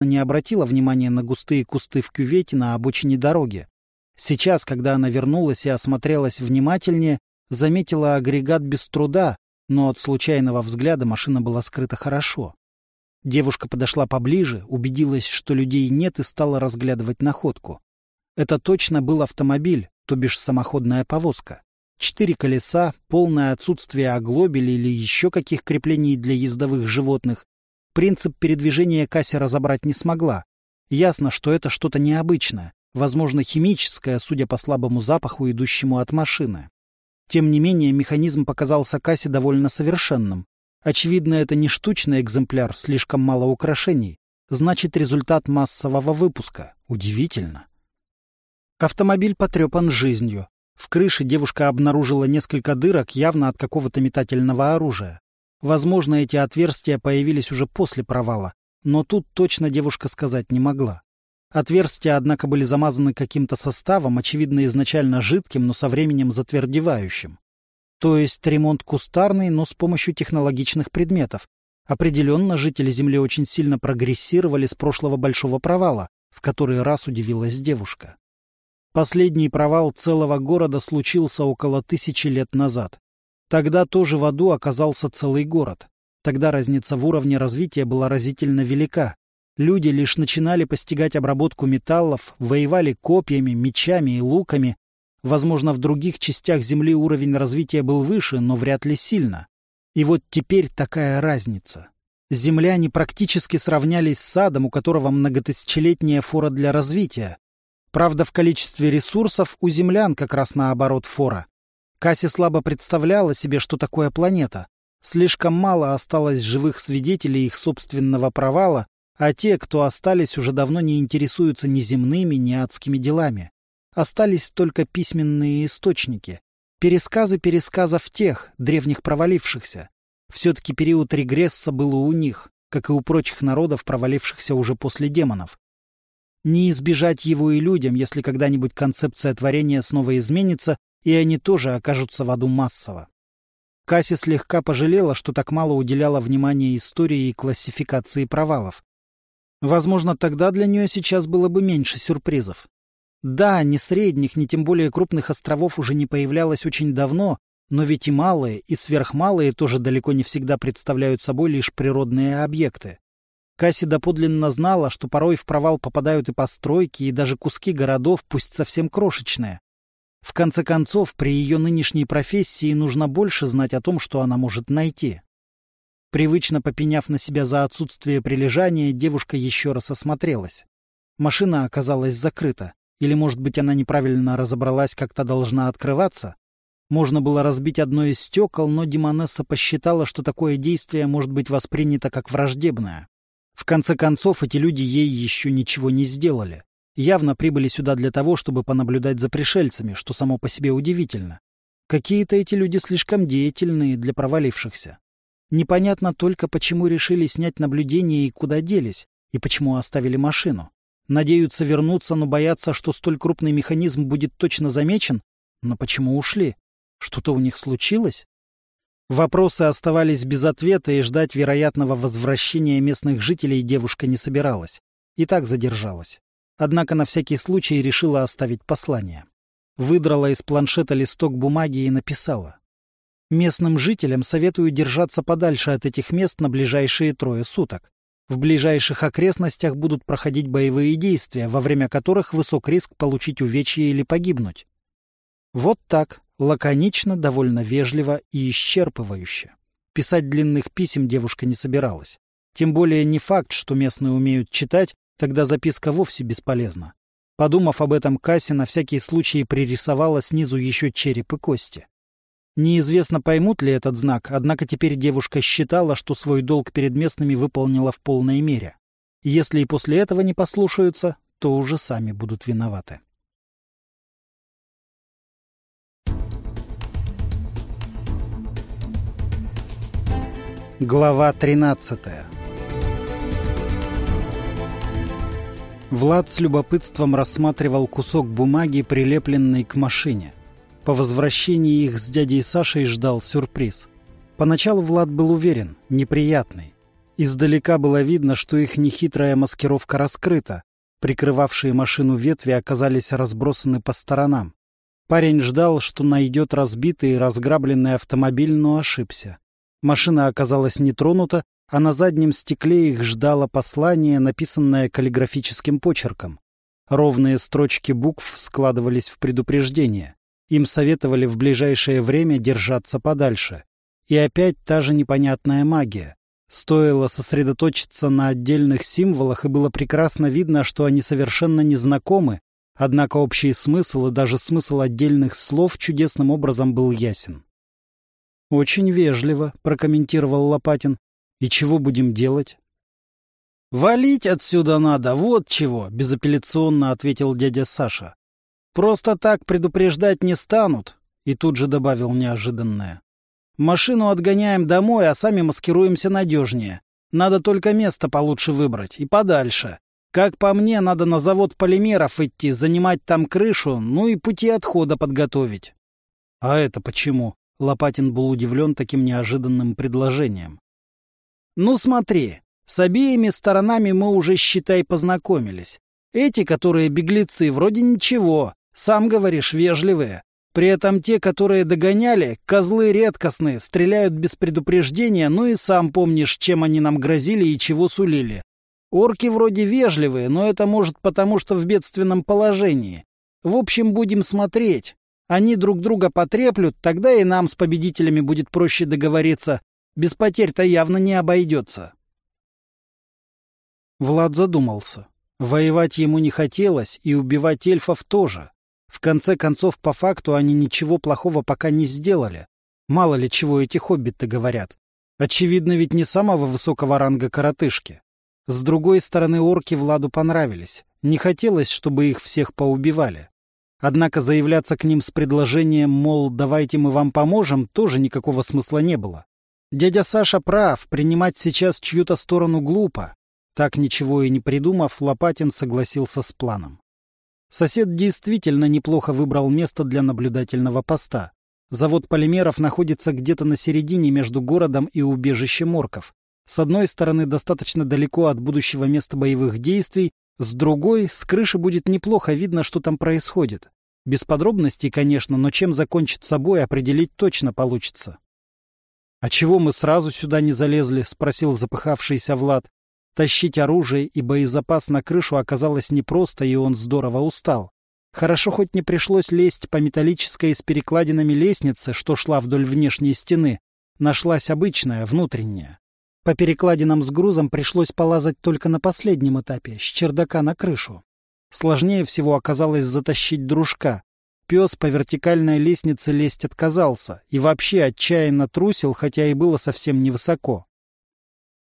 не обратила внимания на густые кусты в кювете на обочине дороги. Сейчас, когда она вернулась и осмотрелась внимательнее, заметила агрегат без труда, но от случайного взгляда машина была скрыта хорошо. Девушка подошла поближе, убедилась, что людей нет, и стала разглядывать находку. Это точно был автомобиль, то бишь самоходная повозка. Четыре колеса, полное отсутствие оглобелей или еще каких креплений для ездовых животных. Принцип передвижения Касси разобрать не смогла. Ясно, что это что-то необычное, возможно, химическое, судя по слабому запаху, идущему от машины. Тем не менее, механизм показался Кассе довольно совершенным. Очевидно, это не штучный экземпляр, слишком мало украшений. Значит, результат массового выпуска. Удивительно. Автомобиль потрепан жизнью. В крыше девушка обнаружила несколько дырок, явно от какого-то метательного оружия. Возможно, эти отверстия появились уже после провала, но тут точно девушка сказать не могла. Отверстия, однако, были замазаны каким-то составом, очевидно, изначально жидким, но со временем затвердевающим. То есть ремонт кустарный, но с помощью технологичных предметов. Определенно, жители Земли очень сильно прогрессировали с прошлого большого провала, в который раз удивилась девушка. Последний провал целого города случился около тысячи лет назад. Тогда тоже в аду оказался целый город. Тогда разница в уровне развития была разительно велика. Люди лишь начинали постигать обработку металлов, воевали копьями, мечами и луками. Возможно, в других частях Земли уровень развития был выше, но вряд ли сильно. И вот теперь такая разница. Земляне практически сравнялись с садом, у которого многотысячелетняя фора для развития, Правда, в количестве ресурсов у землян как раз наоборот фора. Касси слабо представляла себе, что такое планета. Слишком мало осталось живых свидетелей их собственного провала, а те, кто остались, уже давно не интересуются ни земными, ни адскими делами. Остались только письменные источники. Пересказы пересказов тех, древних провалившихся. Все-таки период регресса был у них, как и у прочих народов, провалившихся уже после демонов. Не избежать его и людям, если когда-нибудь концепция творения снова изменится, и они тоже окажутся в аду массово. Касси слегка пожалела, что так мало уделяла внимания истории и классификации провалов. Возможно, тогда для нее сейчас было бы меньше сюрпризов. Да, ни средних, ни тем более крупных островов уже не появлялось очень давно, но ведь и малые, и сверхмалые тоже далеко не всегда представляют собой лишь природные объекты. Касси доподлинно знала, что порой в провал попадают и постройки, и даже куски городов, пусть совсем крошечные. В конце концов, при ее нынешней профессии нужно больше знать о том, что она может найти. Привычно попеняв на себя за отсутствие прилежания, девушка еще раз осмотрелась. Машина оказалась закрыта. Или, может быть, она неправильно разобралась, как то должна открываться? Можно было разбить одно из стекол, но Димонесса посчитала, что такое действие может быть воспринято как враждебное. В конце концов, эти люди ей еще ничего не сделали. Явно прибыли сюда для того, чтобы понаблюдать за пришельцами, что само по себе удивительно. Какие-то эти люди слишком деятельные для провалившихся. Непонятно только, почему решили снять наблюдение и куда делись, и почему оставили машину. Надеются вернуться, но боятся, что столь крупный механизм будет точно замечен. Но почему ушли? Что-то у них случилось? Вопросы оставались без ответа, и ждать вероятного возвращения местных жителей девушка не собиралась. И так задержалась. Однако на всякий случай решила оставить послание. Выдрала из планшета листок бумаги и написала. Местным жителям советую держаться подальше от этих мест на ближайшие трое суток. В ближайших окрестностях будут проходить боевые действия, во время которых высок риск получить увечья или погибнуть. Вот так, Лаконично, довольно вежливо и исчерпывающе. Писать длинных писем девушка не собиралась. Тем более не факт, что местные умеют читать, тогда записка вовсе бесполезна. Подумав об этом, Касси на всякий случай пририсовала снизу еще череп и кости. Неизвестно, поймут ли этот знак, однако теперь девушка считала, что свой долг перед местными выполнила в полной мере. Если и после этого не послушаются, то уже сами будут виноваты. Глава 13 Влад с любопытством рассматривал кусок бумаги, прилепленный к машине. По возвращении их с дядей Сашей ждал сюрприз. Поначалу Влад был уверен, неприятный. Издалека было видно, что их нехитрая маскировка раскрыта. Прикрывавшие машину ветви оказались разбросаны по сторонам. Парень ждал, что найдет разбитый и разграбленный автомобиль, но ошибся. Машина оказалась не тронута, а на заднем стекле их ждало послание, написанное каллиграфическим почерком. Ровные строчки букв складывались в предупреждение. Им советовали в ближайшее время держаться подальше. И опять та же непонятная магия. Стоило сосредоточиться на отдельных символах, и было прекрасно видно, что они совершенно незнакомы, однако общий смысл и даже смысл отдельных слов чудесным образом был ясен. «Очень вежливо», — прокомментировал Лопатин. «И чего будем делать?» «Валить отсюда надо, вот чего», — безапелляционно ответил дядя Саша. «Просто так предупреждать не станут», — и тут же добавил неожиданное. «Машину отгоняем домой, а сами маскируемся надежнее. Надо только место получше выбрать и подальше. Как по мне, надо на завод полимеров идти, занимать там крышу, ну и пути отхода подготовить». «А это почему?» — Лопатин был удивлен таким неожиданным предложением. «Ну смотри, с обеими сторонами мы уже, считай, познакомились. Эти, которые беглецы, вроде ничего, сам говоришь, вежливые. При этом те, которые догоняли, козлы редкостные, стреляют без предупреждения, ну и сам помнишь, чем они нам грозили и чего сулили. Орки вроде вежливые, но это может потому, что в бедственном положении. В общем, будем смотреть. Они друг друга потреплют, тогда и нам с победителями будет проще договориться. Без потерь-то явно не обойдется. Влад задумался. Воевать ему не хотелось, и убивать эльфов тоже. В конце концов, по факту, они ничего плохого пока не сделали. Мало ли чего эти хоббиты говорят. Очевидно, ведь не самого высокого ранга коротышки. С другой стороны, орки Владу понравились. Не хотелось, чтобы их всех поубивали. Однако заявляться к ним с предложением, мол, давайте мы вам поможем, тоже никакого смысла не было. Дядя Саша прав, принимать сейчас чью-то сторону глупо. Так ничего и не придумав, Лопатин согласился с планом. Сосед действительно неплохо выбрал место для наблюдательного поста. Завод полимеров находится где-то на середине между городом и убежищем орков. С одной стороны, достаточно далеко от будущего места боевых действий, с другой, с крыши будет неплохо видно, что там происходит. Без подробностей, конечно, но чем закончит собой, определить точно получится. — А чего мы сразу сюда не залезли? — спросил запыхавшийся Влад. Тащить оружие и боезапас на крышу оказалось непросто, и он здорово устал. Хорошо хоть не пришлось лезть по металлической с перекладинами лестнице, что шла вдоль внешней стены. Нашлась обычная, внутренняя. По перекладинам с грузом пришлось полазать только на последнем этапе, с чердака на крышу. Сложнее всего оказалось затащить дружка. Пес по вертикальной лестнице лезть отказался и вообще отчаянно трусил, хотя и было совсем невысоко.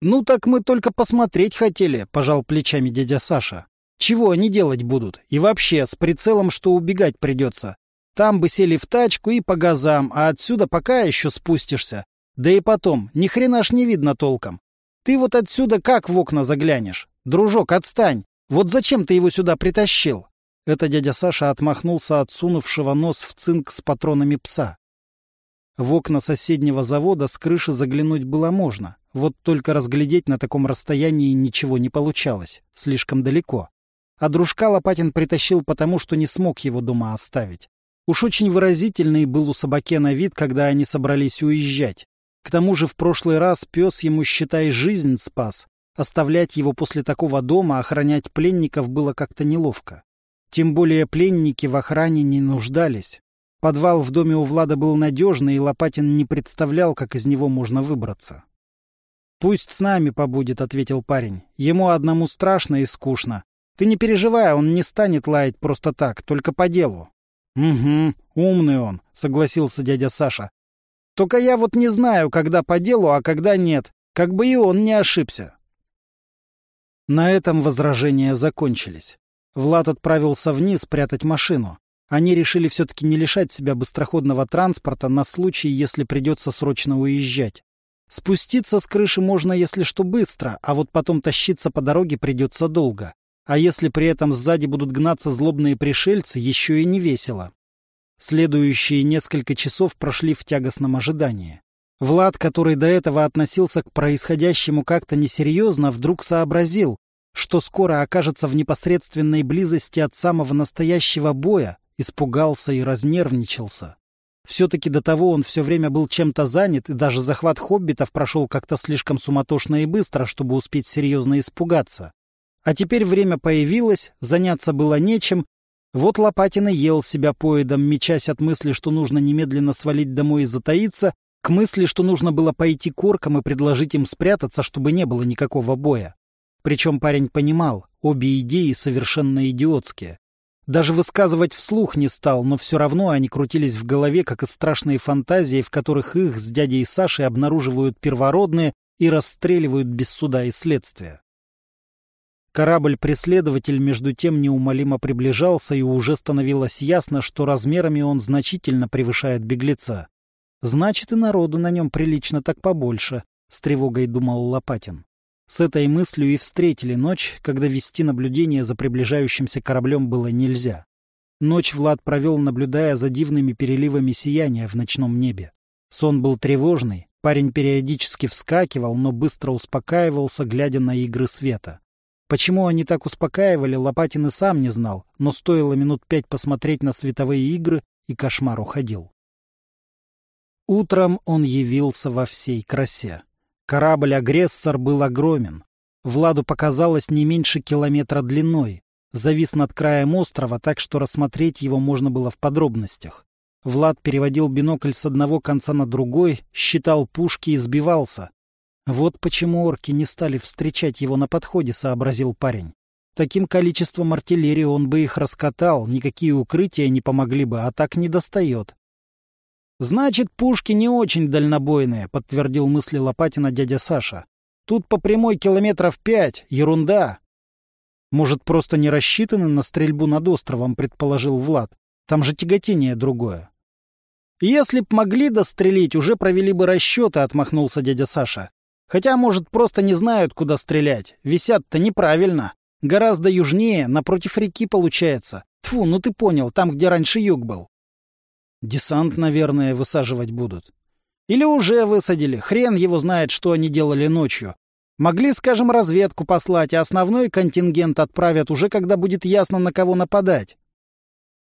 «Ну так мы только посмотреть хотели», — пожал плечами дядя Саша. «Чего они делать будут? И вообще, с прицелом, что убегать придется. Там бы сели в тачку и по газам, а отсюда пока еще спустишься. Да и потом, ни хрена ж не видно толком. Ты вот отсюда как в окна заглянешь? Дружок, отстань! Вот зачем ты его сюда притащил?» Это дядя Саша отмахнулся от сунувшего нос в цинк с патронами пса. В окна соседнего завода с крыши заглянуть было можно. Вот только разглядеть на таком расстоянии ничего не получалось. Слишком далеко. А дружка Лопатин притащил потому, что не смог его дома оставить. Уж очень выразительный был у собаке на вид, когда они собрались уезжать. К тому же в прошлый раз пес ему, считай, жизнь спас. Оставлять его после такого дома, охранять пленников было как-то неловко. Тем более пленники в охране не нуждались. Подвал в доме у Влада был надежный, и Лопатин не представлял, как из него можно выбраться. «Пусть с нами побудет», — ответил парень. «Ему одному страшно и скучно. Ты не переживай, он не станет лаять просто так, только по делу». «Угу, умный он», — согласился дядя Саша. «Только я вот не знаю, когда по делу, а когда нет. Как бы и он не ошибся». На этом возражения закончились. Влад отправился вниз прятать машину. Они решили все-таки не лишать себя быстроходного транспорта на случай, если придется срочно уезжать. Спуститься с крыши можно, если что, быстро, а вот потом тащиться по дороге придется долго. А если при этом сзади будут гнаться злобные пришельцы, еще и не весело. Следующие несколько часов прошли в тягостном ожидании. Влад, который до этого относился к происходящему как-то несерьезно, вдруг сообразил, что скоро окажется в непосредственной близости от самого настоящего боя, испугался и разнервничался. Все-таки до того он все время был чем-то занят, и даже захват хоббитов прошел как-то слишком суматошно и быстро, чтобы успеть серьезно испугаться. А теперь время появилось, заняться было нечем. Вот Лопатин и ел себя поедом, мечась от мысли, что нужно немедленно свалить домой и затаиться, к мысли, что нужно было пойти к оркам и предложить им спрятаться, чтобы не было никакого боя. Причем парень понимал, обе идеи совершенно идиотские. Даже высказывать вслух не стал, но все равно они крутились в голове, как и страшные фантазии, в которых их с дядей Сашей обнаруживают первородные и расстреливают без суда и следствия. Корабль-преследователь между тем неумолимо приближался, и уже становилось ясно, что размерами он значительно превышает беглеца. Значит, и народу на нем прилично так побольше, — с тревогой думал Лопатин. С этой мыслью и встретили ночь, когда вести наблюдение за приближающимся кораблем было нельзя. Ночь Влад провел, наблюдая за дивными переливами сияния в ночном небе. Сон был тревожный, парень периодически вскакивал, но быстро успокаивался, глядя на игры света. Почему они так успокаивали, Лопатин и сам не знал, но стоило минут пять посмотреть на световые игры, и кошмар уходил. Утром он явился во всей красе. Корабль-агрессор был огромен. Владу показалось не меньше километра длиной. Завис над краем острова, так что рассмотреть его можно было в подробностях. Влад переводил бинокль с одного конца на другой, считал пушки и сбивался. Вот почему орки не стали встречать его на подходе, сообразил парень. Таким количеством артиллерии он бы их раскатал, никакие укрытия не помогли бы, а так не достает. «Значит, пушки не очень дальнобойные», — подтвердил мысли Лопатина дядя Саша. «Тут по прямой километров пять. Ерунда». «Может, просто не рассчитаны на стрельбу над островом», — предположил Влад. «Там же тяготение другое». «Если б могли дострелить, уже провели бы расчеты», — отмахнулся дядя Саша. «Хотя, может, просто не знают, куда стрелять. Висят-то неправильно. Гораздо южнее, напротив реки получается. Тфу, ну ты понял, там, где раньше юг был. Десант, наверное, высаживать будут. Или уже высадили. Хрен его знает, что они делали ночью. Могли, скажем, разведку послать, а основной контингент отправят уже, когда будет ясно, на кого нападать.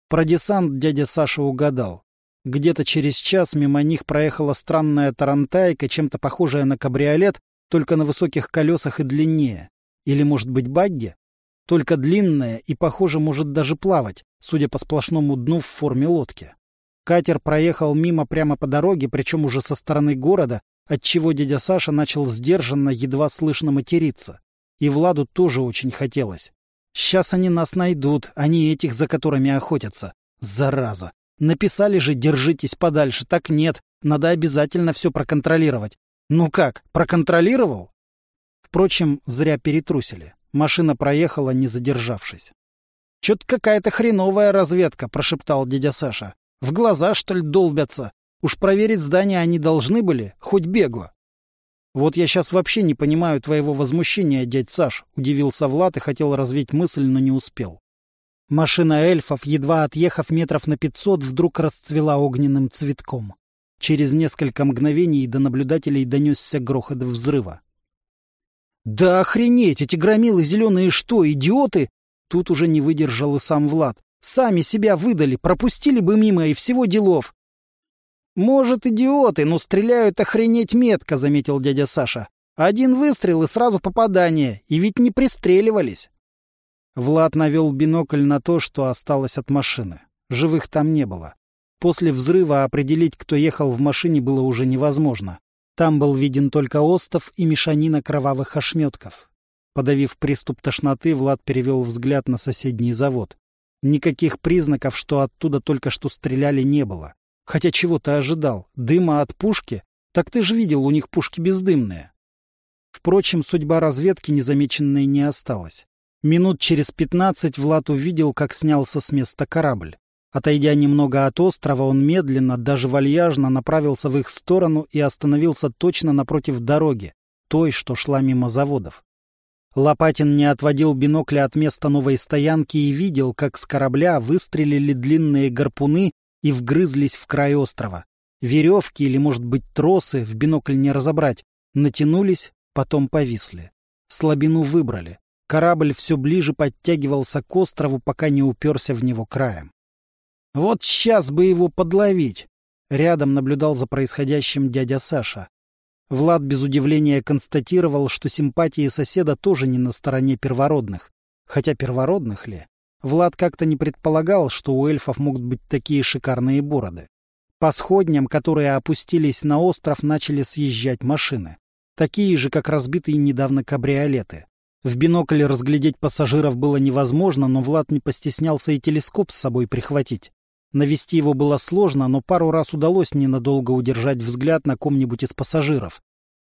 Про десант дядя Саша угадал. Где-то через час мимо них проехала странная тарантайка, чем-то похожая на кабриолет, только на высоких колесах и длиннее. Или, может быть, багги? Только длинная и, похоже, может даже плавать, судя по сплошному дну в форме лодки. Катер проехал мимо прямо по дороге, причем уже со стороны города, отчего дядя Саша начал сдержанно, едва слышно материться. И Владу тоже очень хотелось. Сейчас они нас найдут, они этих, за которыми охотятся. Зараза! Написали же «держитесь подальше», так нет, надо обязательно все проконтролировать. Ну как, проконтролировал? Впрочем, зря перетрусили. Машина проехала, не задержавшись. — Чё-то какая-то хреновая разведка, — прошептал дядя Саша. В глаза, что ли, долбятся? Уж проверить здание они должны были, хоть бегло. Вот я сейчас вообще не понимаю твоего возмущения, дядь Саш, удивился Влад и хотел развить мысль, но не успел. Машина эльфов, едва отъехав метров на пятьсот, вдруг расцвела огненным цветком. Через несколько мгновений до наблюдателей донесся грохот взрыва. «Да охренеть! Эти громилы зеленые что, идиоты?» Тут уже не выдержал и сам Влад. Сами себя выдали, пропустили бы мимо и всего делов. «Может, идиоты, но стреляют охренеть метко», — заметил дядя Саша. «Один выстрел и сразу попадание, и ведь не пристреливались». Влад навел бинокль на то, что осталось от машины. Живых там не было. После взрыва определить, кто ехал в машине, было уже невозможно. Там был виден только остов и мешанина кровавых ошметков. Подавив приступ тошноты, Влад перевел взгляд на соседний завод. Никаких признаков, что оттуда только что стреляли, не было. Хотя чего-то ожидал. Дыма от пушки? Так ты же видел, у них пушки бездымные. Впрочем, судьба разведки незамеченной не осталась. Минут через пятнадцать Влад увидел, как снялся с места корабль. Отойдя немного от острова, он медленно, даже вальяжно направился в их сторону и остановился точно напротив дороги, той, что шла мимо заводов. Лопатин не отводил бинокля от места новой стоянки и видел, как с корабля выстрелили длинные гарпуны и вгрызлись в край острова. Веревки или, может быть, тросы, в бинокль не разобрать, натянулись, потом повисли. Слабину выбрали. Корабль все ближе подтягивался к острову, пока не уперся в него краем. Вот сейчас бы его подловить. Рядом наблюдал за происходящим дядя Саша. Влад без удивления констатировал, что симпатии соседа тоже не на стороне первородных. Хотя первородных ли? Влад как-то не предполагал, что у эльфов могут быть такие шикарные бороды. По сходням, которые опустились на остров, начали съезжать машины. Такие же, как разбитые недавно кабриолеты. В бинокль разглядеть пассажиров было невозможно, но Влад не постеснялся и телескоп с собой прихватить. Навести его было сложно, но пару раз удалось ненадолго удержать взгляд на ком-нибудь из пассажиров.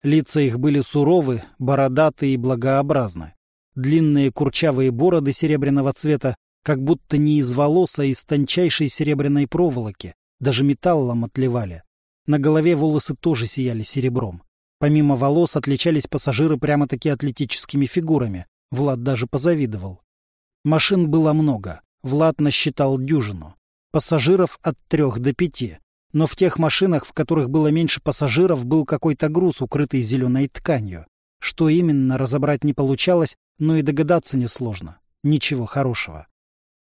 Лица их были суровы, бородатые и благообразны. Длинные курчавые бороды серебряного цвета, как будто не из волос, а из тончайшей серебряной проволоки, даже металлом отливали. На голове волосы тоже сияли серебром. Помимо волос отличались пассажиры прямо-таки атлетическими фигурами. Влад даже позавидовал. Машин было много. Влад насчитал дюжину. Пассажиров от трех до пяти. Но в тех машинах, в которых было меньше пассажиров, был какой-то груз, укрытый зеленой тканью. Что именно, разобрать не получалось, но и догадаться несложно. Ничего хорошего.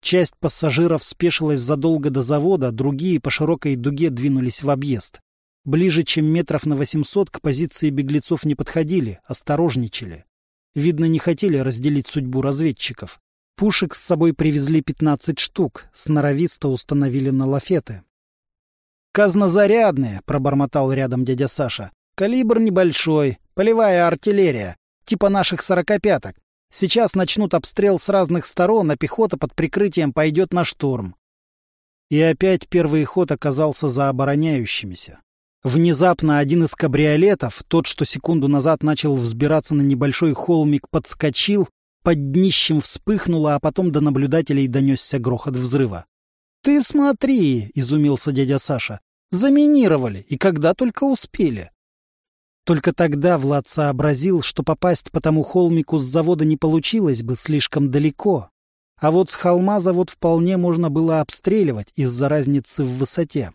Часть пассажиров спешилась задолго до завода, другие по широкой дуге двинулись в объезд. Ближе, чем метров на восемьсот, к позиции беглецов не подходили, осторожничали. Видно, не хотели разделить судьбу разведчиков. Пушек с собой привезли 15 штук, сноровисто установили на лафеты. «Казнозарядные», — пробормотал рядом дядя Саша. «Калибр небольшой, полевая артиллерия, типа наших сорокопяток. Сейчас начнут обстрел с разных сторон, а пехота под прикрытием пойдет на штурм». И опять первый ход оказался за обороняющимися. Внезапно один из кабриолетов, тот, что секунду назад начал взбираться на небольшой холмик, подскочил под днищем вспыхнуло, а потом до наблюдателей донесся грохот взрыва. — Ты смотри, — изумился дядя Саша, — заминировали, и когда только успели. Только тогда Влад сообразил, что попасть по тому холмику с завода не получилось бы слишком далеко. А вот с холма завод вполне можно было обстреливать из-за разницы в высоте.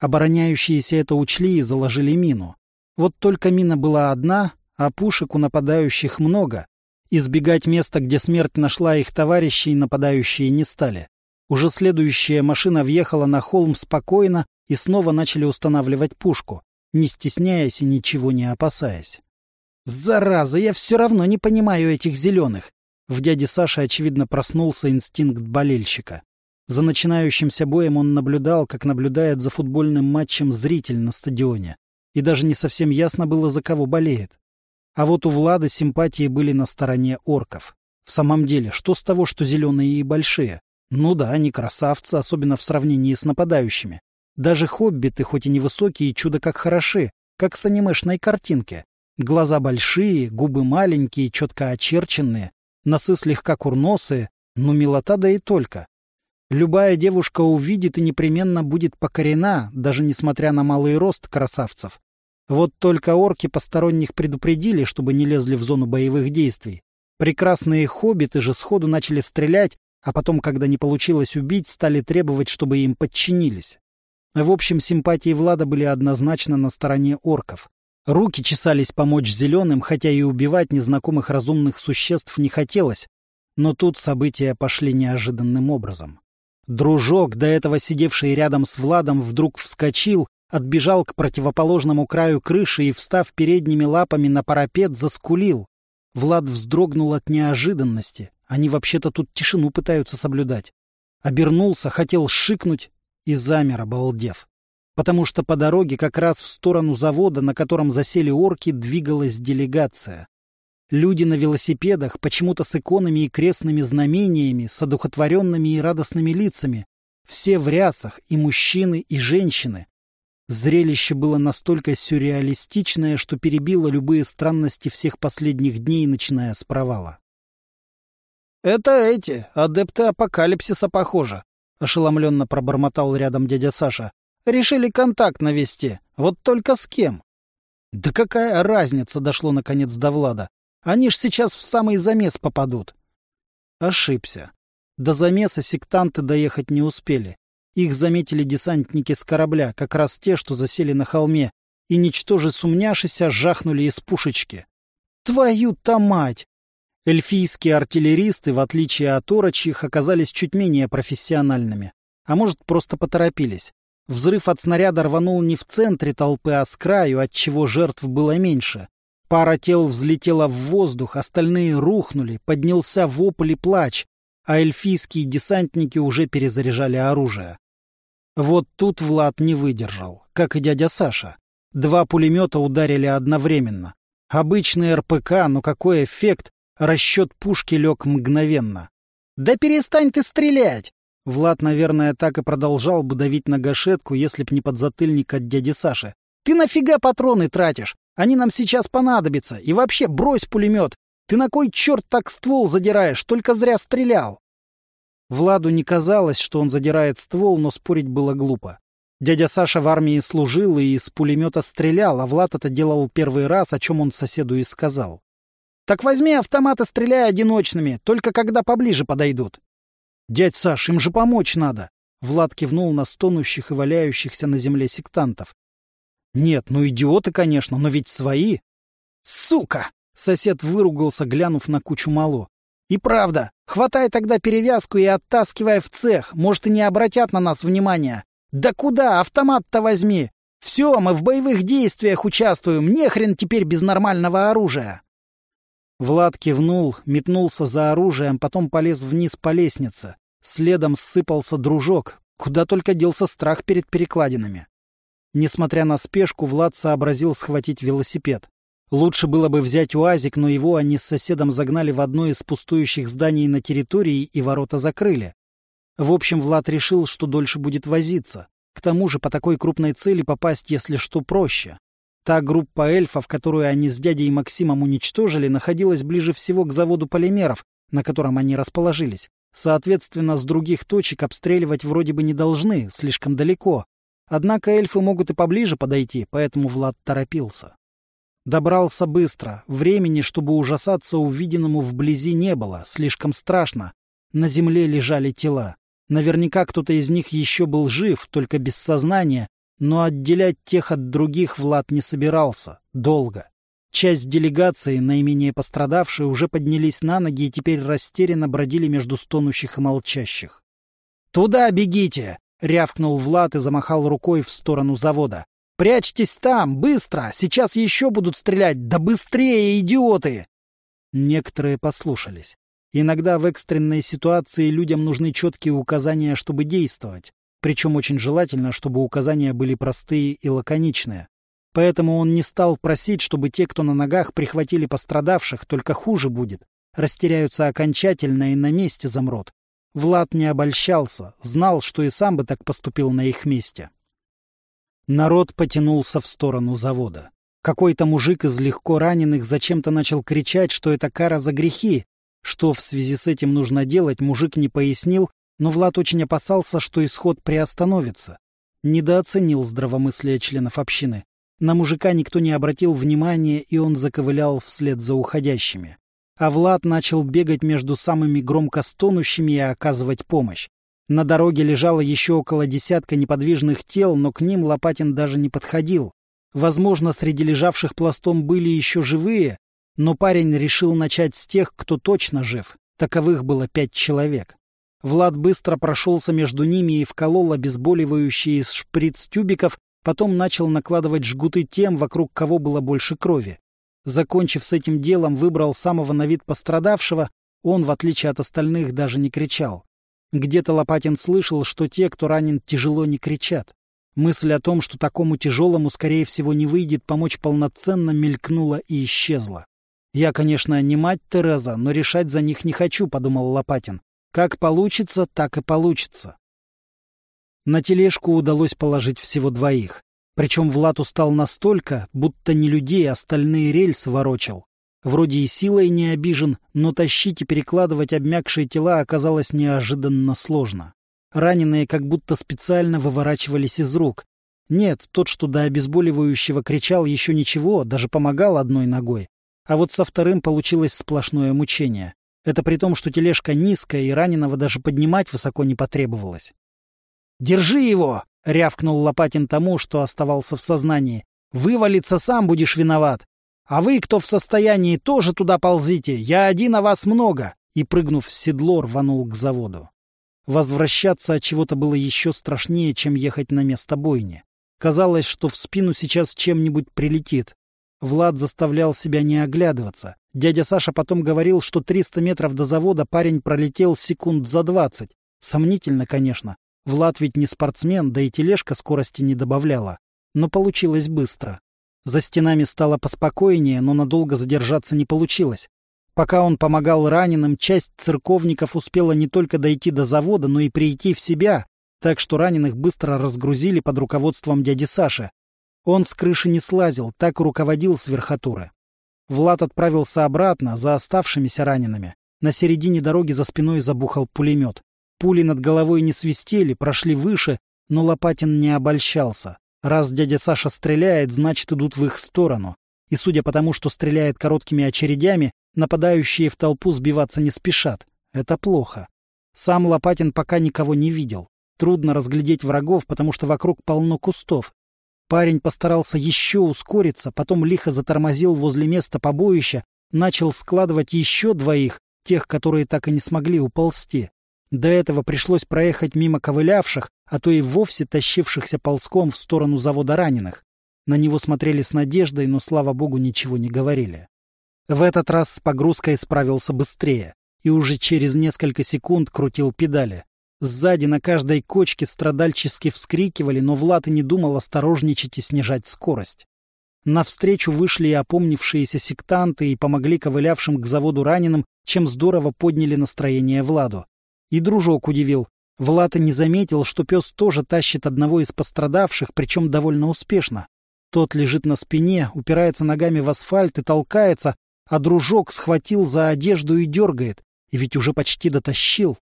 Обороняющиеся это учли и заложили мину. Вот только мина была одна, а пушек у нападающих много, Избегать места, где смерть нашла их товарищей, нападающие не стали. Уже следующая машина въехала на холм спокойно и снова начали устанавливать пушку, не стесняясь и ничего не опасаясь. «Зараза, я все равно не понимаю этих зеленых!» В дяде Саше, очевидно, проснулся инстинкт болельщика. За начинающимся боем он наблюдал, как наблюдает за футбольным матчем зритель на стадионе. И даже не совсем ясно было, за кого болеет. А вот у Влада симпатии были на стороне орков. В самом деле, что с того, что зеленые и большие? Ну да, они красавцы, особенно в сравнении с нападающими. Даже хоббиты, хоть и невысокие, чудо как хороши, как с анимешной картинки. Глаза большие, губы маленькие, четко очерченные, носы слегка курносые, но милота да и только. Любая девушка увидит и непременно будет покорена, даже несмотря на малый рост красавцев. Вот только орки посторонних предупредили, чтобы не лезли в зону боевых действий. Прекрасные хоббиты же сходу начали стрелять, а потом, когда не получилось убить, стали требовать, чтобы им подчинились. В общем, симпатии Влада были однозначно на стороне орков. Руки чесались помочь зеленым, хотя и убивать незнакомых разумных существ не хотелось. Но тут события пошли неожиданным образом. Дружок, до этого сидевший рядом с Владом, вдруг вскочил отбежал к противоположному краю крыши и, встав передними лапами на парапет, заскулил. Влад вздрогнул от неожиданности. Они вообще-то тут тишину пытаются соблюдать. Обернулся, хотел шикнуть и замер, обалдев. Потому что по дороге как раз в сторону завода, на котором засели орки, двигалась делегация. Люди на велосипедах, почему-то с иконами и крестными знамениями, с одухотворенными и радостными лицами. Все в рясах, и мужчины, и женщины. Зрелище было настолько сюрреалистичное, что перебило любые странности всех последних дней, начиная с провала. «Это эти, адепты апокалипсиса, похоже», — ошеломленно пробормотал рядом дядя Саша. «Решили контакт навести. Вот только с кем?» «Да какая разница?» — дошло наконец до Влада. «Они ж сейчас в самый замес попадут». Ошибся. До замеса сектанты доехать не успели. Их заметили десантники с корабля, как раз те, что засели на холме, и, ничтоже сумняшися, жахнули из пушечки. Твою-то мать! Эльфийские артиллеристы, в отличие от орочих, оказались чуть менее профессиональными. А может, просто поторопились. Взрыв от снаряда рванул не в центре толпы, а с краю, отчего жертв было меньше. Пара тел взлетела в воздух, остальные рухнули, поднялся вопль и плач, а эльфийские десантники уже перезаряжали оружие. Вот тут Влад не выдержал, как и дядя Саша. Два пулемета ударили одновременно. Обычный РПК, но какой эффект, расчет пушки лег мгновенно. «Да перестань ты стрелять!» Влад, наверное, так и продолжал бы давить на гашетку, если б не подзатыльник от дяди Саши. «Ты нафига патроны тратишь? Они нам сейчас понадобятся. И вообще, брось пулемет. Ты на кой черт так ствол задираешь? Только зря стрелял!» Владу не казалось, что он задирает ствол, но спорить было глупо. Дядя Саша в армии служил и из пулемета стрелял, а Влад это делал первый раз, о чем он соседу и сказал. «Так возьми автомат и стреляй одиночными, только когда поближе подойдут». «Дядь Саш, им же помочь надо!» Влад кивнул на стонущих и валяющихся на земле сектантов. «Нет, ну идиоты, конечно, но ведь свои!» «Сука!» — сосед выругался, глянув на кучу мало. И правда, хватай тогда перевязку и оттаскивай в цех, может, и не обратят на нас внимания. Да куда, автомат-то возьми. Все, мы в боевых действиях участвуем, не хрен теперь без нормального оружия. Влад кивнул, метнулся за оружием, потом полез вниз по лестнице. Следом сыпался дружок, куда только делся страх перед перекладинами. Несмотря на спешку, Влад сообразил схватить велосипед. Лучше было бы взять УАЗик, но его они с соседом загнали в одно из пустующих зданий на территории и ворота закрыли. В общем, Влад решил, что дольше будет возиться. К тому же по такой крупной цели попасть, если что, проще. Та группа эльфов, которую они с дядей Максимом уничтожили, находилась ближе всего к заводу полимеров, на котором они расположились. Соответственно, с других точек обстреливать вроде бы не должны, слишком далеко. Однако эльфы могут и поближе подойти, поэтому Влад торопился. Добрался быстро. Времени, чтобы ужасаться увиденному вблизи, не было. Слишком страшно. На земле лежали тела. Наверняка кто-то из них еще был жив, только без сознания, но отделять тех от других Влад не собирался. Долго. Часть делегации, наименее пострадавшие, уже поднялись на ноги и теперь растерянно бродили между стонущих и молчащих. «Туда бегите!» — рявкнул Влад и замахал рукой в сторону завода. Прячьтесь там, быстро! Сейчас еще будут стрелять! Да быстрее, идиоты!» Некоторые послушались. Иногда в экстренной ситуации людям нужны четкие указания, чтобы действовать. Причем очень желательно, чтобы указания были простые и лаконичные. Поэтому он не стал просить, чтобы те, кто на ногах, прихватили пострадавших, только хуже будет. Растеряются окончательно и на месте замрут. Влад не обольщался, знал, что и сам бы так поступил на их месте. Народ потянулся в сторону завода. Какой-то мужик из легко раненых зачем-то начал кричать, что это кара за грехи. Что в связи с этим нужно делать, мужик не пояснил, но Влад очень опасался, что исход приостановится. Недооценил здравомыслие членов общины. На мужика никто не обратил внимания, и он заковылял вслед за уходящими. А Влад начал бегать между самыми громко стонущими и оказывать помощь. На дороге лежало еще около десятка неподвижных тел, но к ним Лопатин даже не подходил. Возможно, среди лежавших пластом были еще живые, но парень решил начать с тех, кто точно жив. Таковых было пять человек. Влад быстро прошелся между ними и вколол обезболивающие из шприц тюбиков, потом начал накладывать жгуты тем, вокруг кого было больше крови. Закончив с этим делом, выбрал самого на вид пострадавшего, он, в отличие от остальных, даже не кричал. Где-то Лопатин слышал, что те, кто ранен тяжело, не кричат. Мысль о том, что такому тяжелому, скорее всего, не выйдет помочь полноценно, мелькнула и исчезла. «Я, конечно, не мать Тереза, но решать за них не хочу», — подумал Лопатин. «Как получится, так и получится». На тележку удалось положить всего двоих. Причем Влад устал настолько, будто не людей, а остальные рельсы ворочал. Вроде и силой не обижен, но тащить и перекладывать обмякшие тела оказалось неожиданно сложно. Раненые как будто специально выворачивались из рук. Нет, тот, что до обезболивающего кричал еще ничего, даже помогал одной ногой. А вот со вторым получилось сплошное мучение. Это при том, что тележка низкая, и раненого даже поднимать высоко не потребовалось. «Держи его!» — рявкнул Лопатин тому, что оставался в сознании. «Вывалиться сам будешь виноват. А вы, кто в состоянии, тоже туда ползите. Я один, а вас много!» И, прыгнув в седло, рванул к заводу. Возвращаться от чего-то было еще страшнее, чем ехать на место бойни. Казалось, что в спину сейчас чем-нибудь прилетит. Влад заставлял себя не оглядываться. Дядя Саша потом говорил, что 300 метров до завода парень пролетел секунд за 20. Сомнительно, конечно. Влад ведь не спортсмен, да и тележка скорости не добавляла. Но получилось быстро. За стенами стало поспокойнее, но надолго задержаться не получилось. Пока он помогал раненым, часть церковников успела не только дойти до завода, но и прийти в себя, так что раненых быстро разгрузили под руководством дяди Саши. Он с крыши не слазил, так руководил с верхотуры. Влад отправился обратно, за оставшимися ранеными. На середине дороги за спиной забухал пулемет. Пули над головой не свистели, прошли выше, но Лопатин не обольщался. Раз дядя Саша стреляет, значит, идут в их сторону. И судя по тому, что стреляет короткими очередями, нападающие в толпу сбиваться не спешат. Это плохо. Сам Лопатин пока никого не видел. Трудно разглядеть врагов, потому что вокруг полно кустов. Парень постарался еще ускориться, потом лихо затормозил возле места побоища, начал складывать еще двоих, тех, которые так и не смогли уползти. До этого пришлось проехать мимо ковылявших, а то и вовсе тащившихся ползком в сторону завода раненых. На него смотрели с надеждой, но, слава богу, ничего не говорили. В этот раз с погрузкой справился быстрее и уже через несколько секунд крутил педали. Сзади на каждой кочке страдальчески вскрикивали, но Влад и не думал осторожничать и снижать скорость. Навстречу вышли и опомнившиеся сектанты и помогли ковылявшим к заводу раненым, чем здорово подняли настроение Владу. И дружок удивил. Влад не заметил, что пес тоже тащит одного из пострадавших, причем довольно успешно. Тот лежит на спине, упирается ногами в асфальт и толкается, а дружок схватил за одежду и дергает, и ведь уже почти дотащил.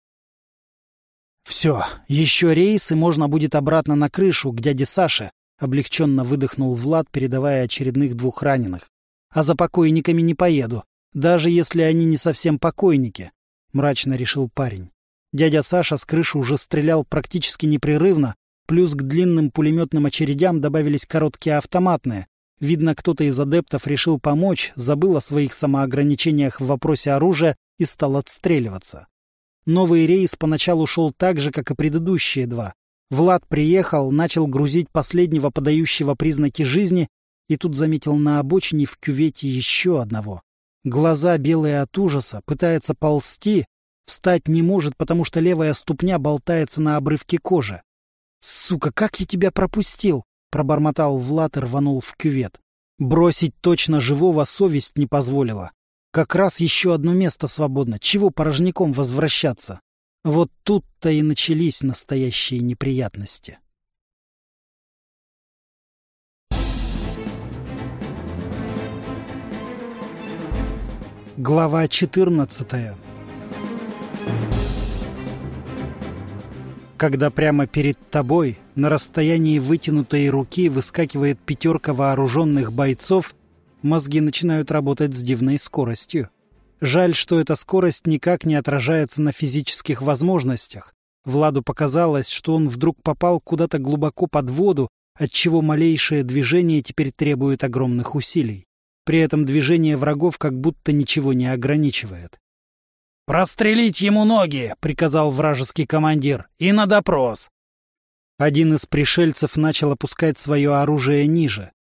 «Все, еще рейс, и можно будет обратно на крышу, к дяде Саше», — облегченно выдохнул Влад, передавая очередных двух раненых. «А за покойниками не поеду, даже если они не совсем покойники», — мрачно решил парень. Дядя Саша с крыши уже стрелял практически непрерывно, плюс к длинным пулеметным очередям добавились короткие автоматные. Видно, кто-то из адептов решил помочь, забыл о своих самоограничениях в вопросе оружия и стал отстреливаться. Новый рейс поначалу шел так же, как и предыдущие два. Влад приехал, начал грузить последнего подающего признаки жизни, и тут заметил на обочине в кювете еще одного. Глаза белые от ужаса, пытается ползти, встать не может, потому что левая ступня болтается на обрывке кожи. «Сука, как я тебя пропустил!» — пробормотал Влад и рванул в кювет. Бросить точно живого совесть не позволила. Как раз еще одно место свободно. Чего порожняком возвращаться? Вот тут-то и начались настоящие неприятности. Глава 14 Когда прямо перед тобой, на расстоянии вытянутой руки, выскакивает пятерка вооруженных бойцов, мозги начинают работать с дивной скоростью. Жаль, что эта скорость никак не отражается на физических возможностях. Владу показалось, что он вдруг попал куда-то глубоко под воду, отчего малейшее движение теперь требует огромных усилий. При этом движение врагов как будто ничего не ограничивает. «Прострелить ему ноги!» — приказал вражеский командир. «И на допрос!» Один из пришельцев начал опускать свое оружие ниже.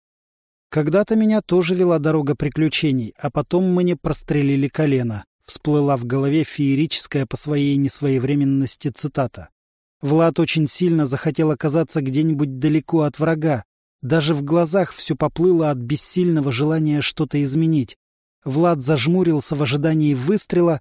Когда-то меня тоже вела дорога приключений, а потом мне прострелили колено. Всплыла в голове феерическая по своей несвоевременности цитата. Влад очень сильно захотел оказаться где-нибудь далеко от врага. Даже в глазах все поплыло от бессильного желания что-то изменить. Влад зажмурился в ожидании выстрела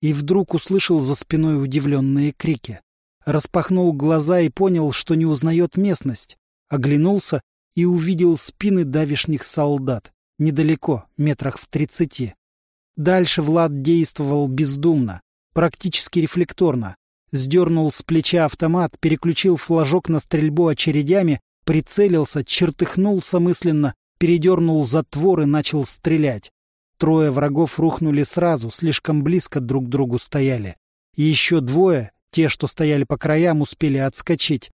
и вдруг услышал за спиной удивленные крики. Распахнул глаза и понял, что не узнает местность. Оглянулся и увидел спины давишних солдат, недалеко, метрах в тридцати. Дальше Влад действовал бездумно, практически рефлекторно. Сдернул с плеча автомат, переключил флажок на стрельбу очередями, прицелился, чертыхнулся мысленно, передернул затвор и начал стрелять. Трое врагов рухнули сразу, слишком близко друг к другу стояли. И еще двое, те, что стояли по краям, успели отскочить.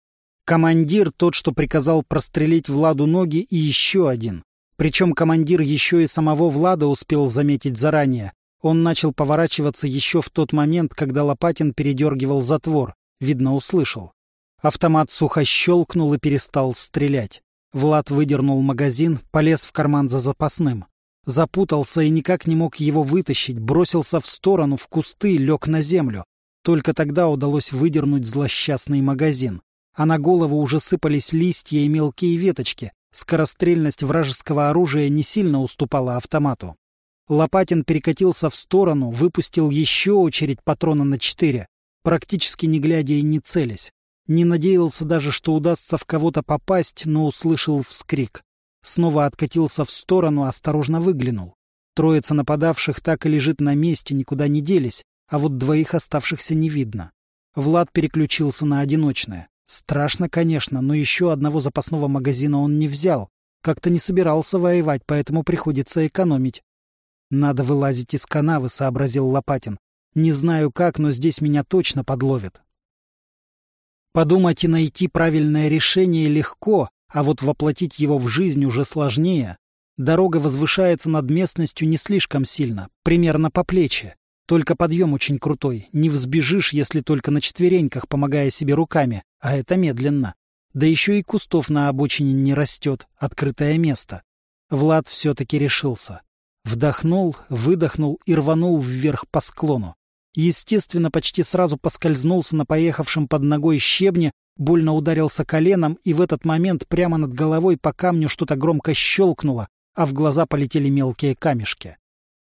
Командир тот, что приказал прострелить Владу ноги, и еще один. Причем командир еще и самого Влада успел заметить заранее. Он начал поворачиваться еще в тот момент, когда Лопатин передергивал затвор. Видно, услышал. Автомат сухо щелкнул и перестал стрелять. Влад выдернул магазин, полез в карман за запасным. Запутался и никак не мог его вытащить, бросился в сторону, в кусты, лег на землю. Только тогда удалось выдернуть злосчастный магазин. А на голову уже сыпались листья и мелкие веточки. Скорострельность вражеского оружия не сильно уступала автомату. Лопатин перекатился в сторону, выпустил еще очередь патрона на четыре, практически не глядя и не целясь. Не надеялся даже, что удастся в кого-то попасть, но услышал вскрик. Снова откатился в сторону, осторожно выглянул. Троица нападавших так и лежит на месте, никуда не делись, а вот двоих оставшихся не видно. Влад переключился на одиночное. Страшно, конечно, но еще одного запасного магазина он не взял. Как-то не собирался воевать, поэтому приходится экономить. «Надо вылазить из канавы», — сообразил Лопатин. «Не знаю как, но здесь меня точно подловят». Подумать и найти правильное решение легко, а вот воплотить его в жизнь уже сложнее. Дорога возвышается над местностью не слишком сильно, примерно по плечи. Только подъем очень крутой, не взбежишь, если только на четвереньках, помогая себе руками, а это медленно. Да еще и кустов на обочине не растет, открытое место. Влад все-таки решился. Вдохнул, выдохнул и рванул вверх по склону. Естественно, почти сразу поскользнулся на поехавшем под ногой щебне, Больно ударился коленом, и в этот момент прямо над головой по камню что-то громко щелкнуло, а в глаза полетели мелкие камешки.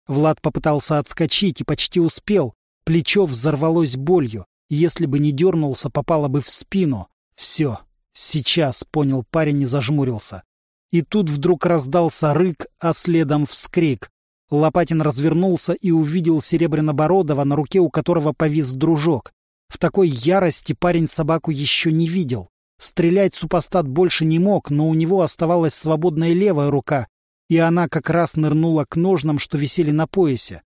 Влад попытался отскочить и почти успел. Плечо взорвалось болью. Если бы не дернулся, попало бы в спину. Все. Сейчас, понял парень и зажмурился. И тут вдруг раздался рык, а следом вскрик. Лопатин развернулся и увидел Серебрянобородова, на руке у которого повис дружок. В такой ярости парень собаку еще не видел. Стрелять супостат больше не мог, но у него оставалась свободная левая рука, и она как раз нырнула к ножнам, что висели на поясе.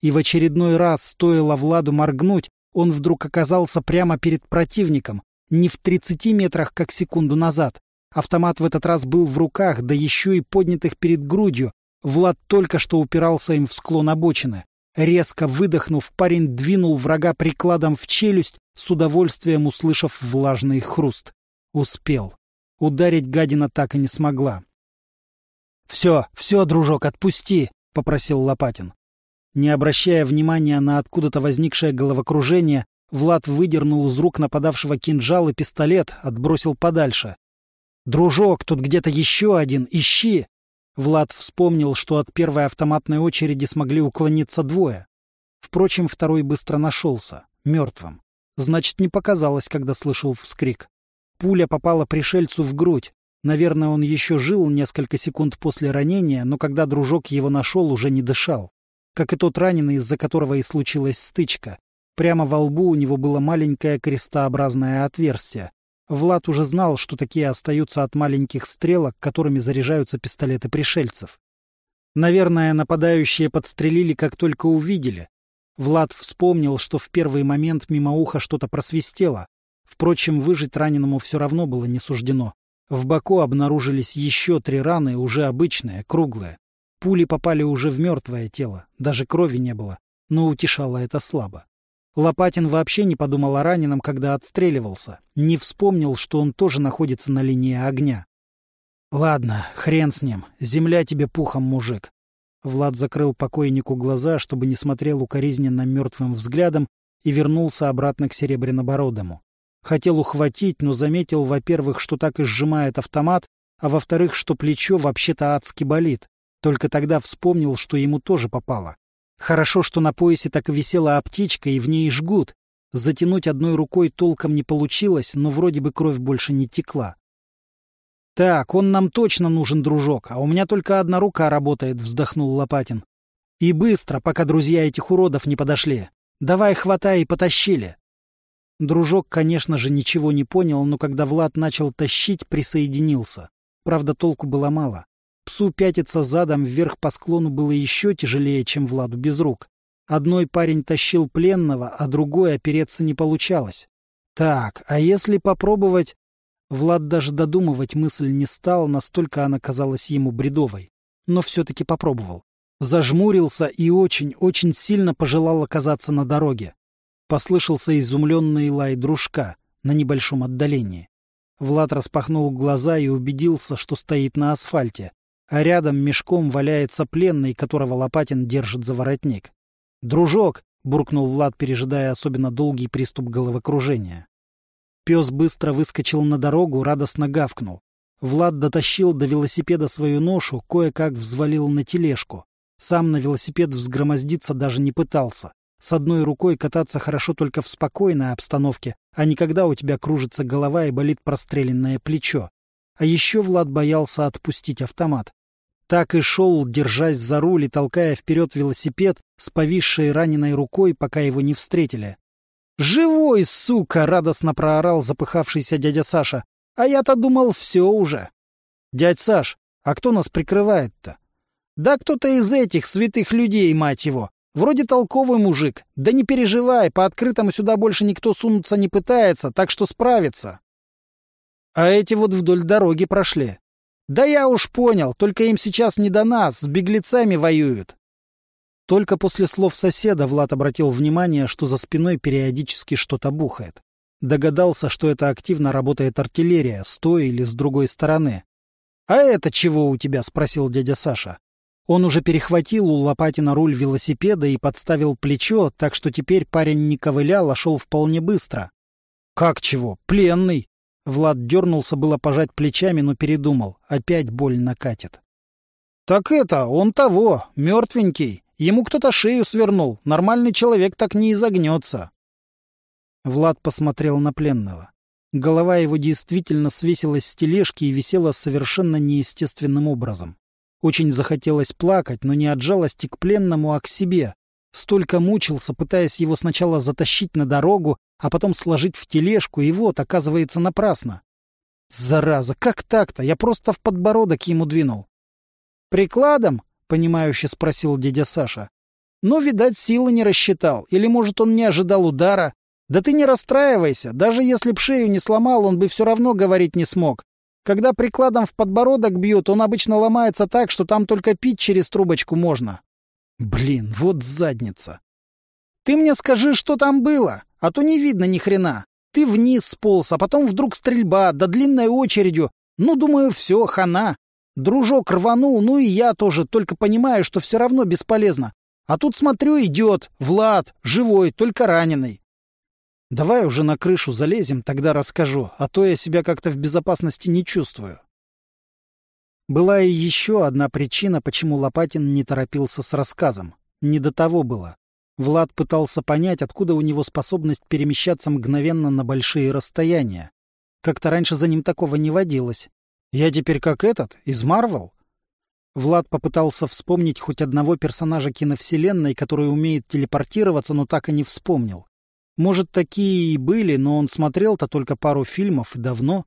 И в очередной раз, стоило Владу моргнуть, он вдруг оказался прямо перед противником, не в тридцати метрах, как секунду назад. Автомат в этот раз был в руках, да еще и поднятых перед грудью. Влад только что упирался им в склон обочины. Резко выдохнув, парень двинул врага прикладом в челюсть, с удовольствием услышав влажный хруст. Успел. Ударить гадина так и не смогла. — Все, все, дружок, отпусти! — попросил Лопатин. Не обращая внимания на откуда-то возникшее головокружение, Влад выдернул из рук нападавшего кинжал и пистолет, отбросил подальше. «Дружок, тут где-то еще один, ищи!» Влад вспомнил, что от первой автоматной очереди смогли уклониться двое. Впрочем, второй быстро нашелся, мертвым. Значит, не показалось, когда слышал вскрик. Пуля попала пришельцу в грудь. Наверное, он еще жил несколько секунд после ранения, но когда дружок его нашел, уже не дышал. Как и тот раненый, из-за которого и случилась стычка. Прямо во лбу у него было маленькое крестообразное отверстие. Влад уже знал, что такие остаются от маленьких стрелок, которыми заряжаются пистолеты пришельцев. Наверное, нападающие подстрелили, как только увидели. Влад вспомнил, что в первый момент мимо уха что-то просвистело. Впрочем, выжить раненому все равно было не суждено. В боку обнаружились еще три раны, уже обычные, круглые. Пули попали уже в мертвое тело, даже крови не было, но утешало это слабо. Лопатин вообще не подумал о раненом, когда отстреливался. Не вспомнил, что он тоже находится на линии огня. «Ладно, хрен с ним. Земля тебе пухом, мужик». Влад закрыл покойнику глаза, чтобы не смотрел укоризненно мертвым взглядом, и вернулся обратно к Серебрянобородому. Хотел ухватить, но заметил, во-первых, что так и сжимает автомат, а во-вторых, что плечо вообще-то адски болит. Только тогда вспомнил, что ему тоже попало. Хорошо, что на поясе так висела аптечка, и в ней жгут. Затянуть одной рукой толком не получилось, но вроде бы кровь больше не текла. «Так, он нам точно нужен, дружок, а у меня только одна рука работает», — вздохнул Лопатин. «И быстро, пока друзья этих уродов не подошли. Давай хватай и потащили». Дружок, конечно же, ничего не понял, но когда Влад начал тащить, присоединился. Правда, толку было мало. Псу пятиться задом вверх по склону было еще тяжелее, чем Владу без рук. Одной парень тащил пленного, а другой опереться не получалось. Так, а если попробовать... Влад даже додумывать мысль не стал, настолько она казалась ему бредовой. Но все-таки попробовал. Зажмурился и очень-очень сильно пожелал оказаться на дороге. Послышался изумленный лай дружка на небольшом отдалении. Влад распахнул глаза и убедился, что стоит на асфальте, а рядом мешком валяется пленный, которого Лопатин держит за воротник. «Дружок!» — буркнул Влад, пережидая особенно долгий приступ головокружения. Пес быстро выскочил на дорогу, радостно гавкнул. Влад дотащил до велосипеда свою ношу, кое-как взвалил на тележку. Сам на велосипед взгромоздиться даже не пытался. С одной рукой кататься хорошо только в спокойной обстановке, а не когда у тебя кружится голова и болит простреленное плечо. А еще Влад боялся отпустить автомат. Так и шел, держась за руль и толкая вперед велосипед с повисшей раненой рукой, пока его не встретили. «Живой, сука!» — радостно проорал запыхавшийся дядя Саша. «А я-то думал, все уже». «Дядь Саш, а кто нас прикрывает-то?» «Да кто-то из этих святых людей, мать его! Вроде толковый мужик. Да не переживай, по открытому сюда больше никто сунуться не пытается, так что справится. А эти вот вдоль дороги прошли. Да я уж понял, только им сейчас не до нас, с беглецами воюют. Только после слов соседа Влад обратил внимание, что за спиной периодически что-то бухает. Догадался, что это активно работает артиллерия, с той или с другой стороны. «А это чего у тебя?» — спросил дядя Саша. Он уже перехватил у Лопатина руль велосипеда и подставил плечо, так что теперь парень не ковылял, а шел вполне быстро. «Как чего? Пленный!» Влад дернулся было пожать плечами, но передумал. Опять боль накатит. «Так это, он того, мертвенький. Ему кто-то шею свернул. Нормальный человек так не изогнется». Влад посмотрел на пленного. Голова его действительно свесилась с тележки и висела совершенно неестественным образом. Очень захотелось плакать, но не от жалости к пленному, а к себе. Столько мучился, пытаясь его сначала затащить на дорогу, а потом сложить в тележку, и вот, оказывается, напрасно. Зараза, как так-то? Я просто в подбородок ему двинул. «Прикладом?» — понимающе спросил дядя Саша. «Ну, видать, силы не рассчитал. Или, может, он не ожидал удара. Да ты не расстраивайся. Даже если б шею не сломал, он бы все равно говорить не смог. Когда прикладом в подбородок бьют, он обычно ломается так, что там только пить через трубочку можно. Блин, вот задница. Ты мне скажи, что там было, а то не видно ни хрена. Ты вниз сполз, а потом вдруг стрельба, да длинной очередью. Ну, думаю, все, хана. Дружок рванул, ну и я тоже, только понимаю, что все равно бесполезно. А тут смотрю, идет, Влад, живой, только раненый. Давай уже на крышу залезем, тогда расскажу, а то я себя как-то в безопасности не чувствую. Была и еще одна причина, почему Лопатин не торопился с рассказом. Не до того было. Влад пытался понять, откуда у него способность перемещаться мгновенно на большие расстояния. Как-то раньше за ним такого не водилось. Я теперь как этот, из Марвел? Влад попытался вспомнить хоть одного персонажа киновселенной, который умеет телепортироваться, но так и не вспомнил. Может, такие и были, но он смотрел-то только пару фильмов и давно.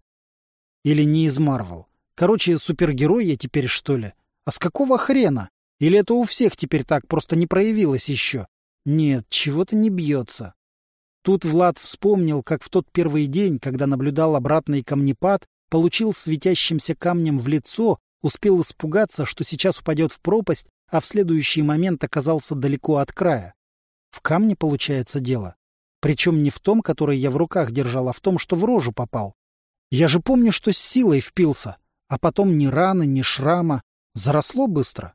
Или не из Марвел. Короче, супергерой я теперь, что ли? А с какого хрена? Или это у всех теперь так, просто не проявилось еще? Нет, чего-то не бьется. Тут Влад вспомнил, как в тот первый день, когда наблюдал обратный камнепад, получил светящимся камнем в лицо, успел испугаться, что сейчас упадет в пропасть, а в следующий момент оказался далеко от края. В камне получается дело. Причем не в том, который я в руках держал, а в том, что в рожу попал. Я же помню, что с силой впился, а потом ни раны, ни шрама. Заросло быстро.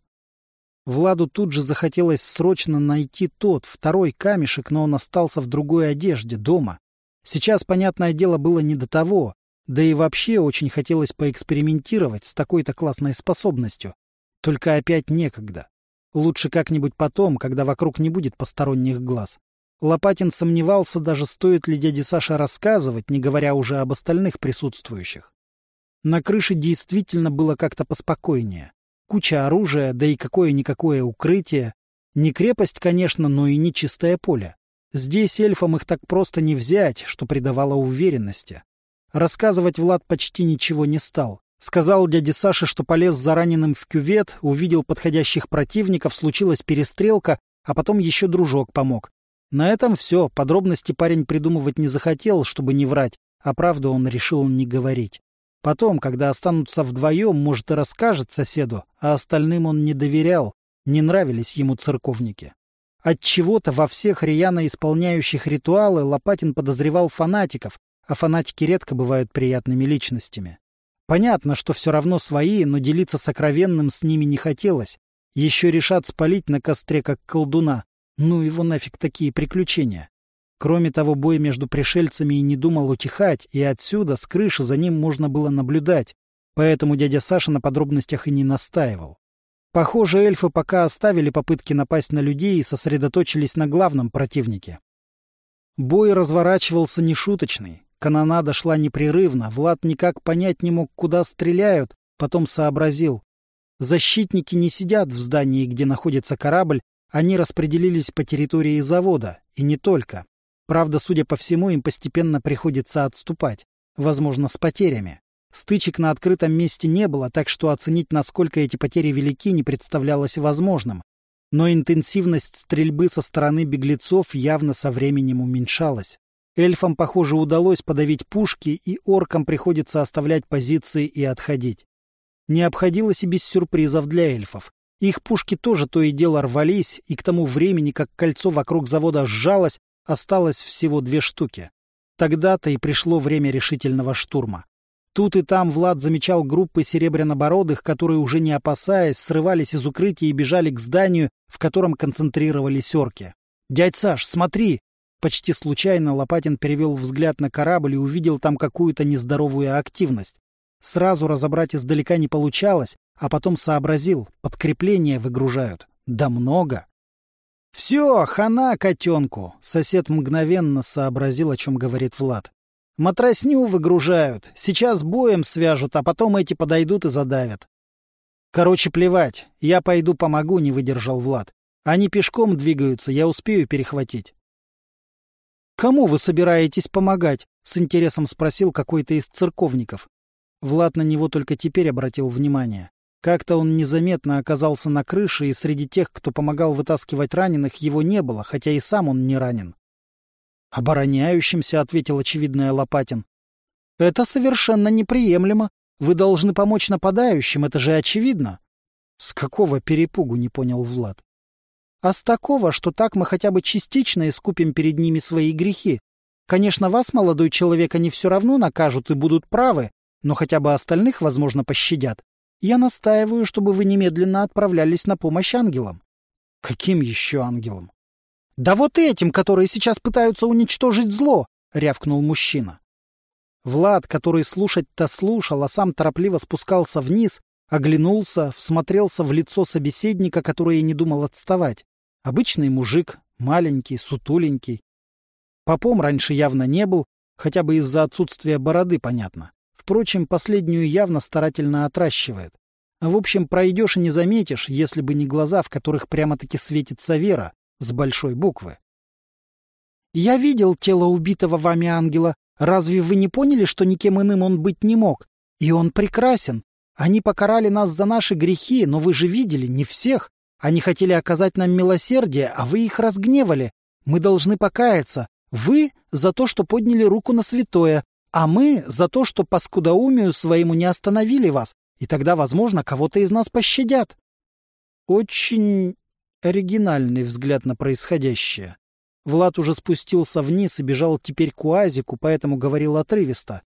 Владу тут же захотелось срочно найти тот, второй камешек, но он остался в другой одежде, дома. Сейчас, понятное дело, было не до того, да и вообще очень хотелось поэкспериментировать с такой-то классной способностью. Только опять некогда. Лучше как-нибудь потом, когда вокруг не будет посторонних глаз. Лопатин сомневался даже, стоит ли дяде Саше рассказывать, не говоря уже об остальных присутствующих. На крыше действительно было как-то поспокойнее. Куча оружия, да и какое-никакое укрытие. Не крепость, конечно, но и не чистое поле. Здесь эльфам их так просто не взять, что придавало уверенности. Рассказывать Влад почти ничего не стал. Сказал дяде Саше, что полез за раненым в кювет, увидел подходящих противников, случилась перестрелка, а потом еще дружок помог. На этом все, подробности парень придумывать не захотел, чтобы не врать, а правду он решил не говорить. Потом, когда останутся вдвоем, может, и расскажет соседу, а остальным он не доверял, не нравились ему церковники. От чего то во всех рьяно исполняющих ритуалы Лопатин подозревал фанатиков, а фанатики редко бывают приятными личностями. Понятно, что все равно свои, но делиться сокровенным с ними не хотелось. Еще решат спалить на костре, как колдуна. Ну его нафиг такие приключения. Кроме того, бой между пришельцами и не думал утихать, и отсюда, с крыши, за ним можно было наблюдать, поэтому дядя Саша на подробностях и не настаивал. Похоже, эльфы пока оставили попытки напасть на людей и сосредоточились на главном противнике. Бой разворачивался нешуточный. Канонада шла непрерывно, Влад никак понять не мог, куда стреляют, потом сообразил. Защитники не сидят в здании, где находится корабль, они распределились по территории завода, и не только. Правда, судя по всему, им постепенно приходится отступать, возможно, с потерями. Стычек на открытом месте не было, так что оценить, насколько эти потери велики, не представлялось возможным. Но интенсивность стрельбы со стороны беглецов явно со временем уменьшалась. Эльфам, похоже, удалось подавить пушки, и оркам приходится оставлять позиции и отходить. Не обходилось и без сюрпризов для эльфов. Их пушки тоже то и дело рвались, и к тому времени, как кольцо вокруг завода сжалось, осталось всего две штуки. Тогда-то и пришло время решительного штурма. Тут и там Влад замечал группы серебрянобородых, которые, уже не опасаясь, срывались из укрытия и бежали к зданию, в котором концентрировались орки. «Дядь Саш, смотри!» Почти случайно Лопатин перевел взгляд на корабль и увидел там какую-то нездоровую активность. Сразу разобрать издалека не получалось, а потом сообразил, подкрепление выгружают. Да много. «Все, хана котенку!» — сосед мгновенно сообразил, о чем говорит Влад. «Матросню выгружают, сейчас боем свяжут, а потом эти подойдут и задавят». «Короче, плевать, я пойду помогу», — не выдержал Влад. «Они пешком двигаются, я успею перехватить». «Кому вы собираетесь помогать?» — с интересом спросил какой-то из церковников. Влад на него только теперь обратил внимание. Как-то он незаметно оказался на крыше, и среди тех, кто помогал вытаскивать раненых, его не было, хотя и сам он не ранен. «Обороняющимся», — ответил очевидная Лопатин. «Это совершенно неприемлемо. Вы должны помочь нападающим, это же очевидно». «С какого перепугу?» — не понял Влад а с такого, что так мы хотя бы частично искупим перед ними свои грехи. Конечно, вас, молодой человек, они все равно накажут и будут правы, но хотя бы остальных, возможно, пощадят. Я настаиваю, чтобы вы немедленно отправлялись на помощь ангелам. Каким еще ангелам? Да вот этим, которые сейчас пытаются уничтожить зло, рявкнул мужчина. Влад, который слушать-то слушал, а сам торопливо спускался вниз, оглянулся, всмотрелся в лицо собеседника, который и не думал отставать. Обычный мужик, маленький, сутуленький. Попом раньше явно не был, хотя бы из-за отсутствия бороды, понятно. Впрочем, последнюю явно старательно отращивает. В общем, пройдешь и не заметишь, если бы не глаза, в которых прямо-таки светится вера, с большой буквы. «Я видел тело убитого вами ангела. Разве вы не поняли, что никем иным он быть не мог? И он прекрасен. Они покарали нас за наши грехи, но вы же видели, не всех. Они хотели оказать нам милосердие, а вы их разгневали. Мы должны покаяться. Вы за то, что подняли руку на святое, а мы за то, что по скудоумию своему не остановили вас, и тогда, возможно, кого-то из нас пощадят. Очень оригинальный взгляд на происходящее. Влад уже спустился вниз и бежал теперь к УАЗику, поэтому говорил отрывисто.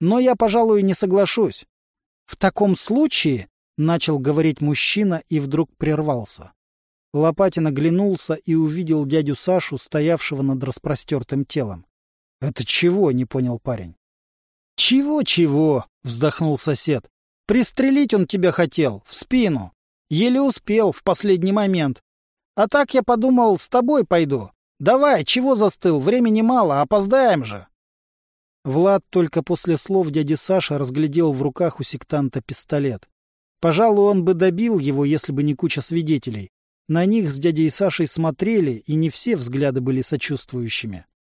Но я, пожалуй, не соглашусь. В таком случае Начал говорить мужчина и вдруг прервался. Лопатин оглянулся и увидел дядю Сашу, стоявшего над распростертым телом. — Это чего? — не понял парень. «Чего, — Чего-чего? — вздохнул сосед. — Пристрелить он тебя хотел, в спину. Еле успел, в последний момент. А так я подумал, с тобой пойду. Давай, чего застыл, времени мало, опоздаем же. Влад только после слов дяди Саши разглядел в руках у сектанта пистолет. Пожалуй, он бы добил его, если бы не куча свидетелей. На них с дядей Сашей смотрели, и не все взгляды были сочувствующими. —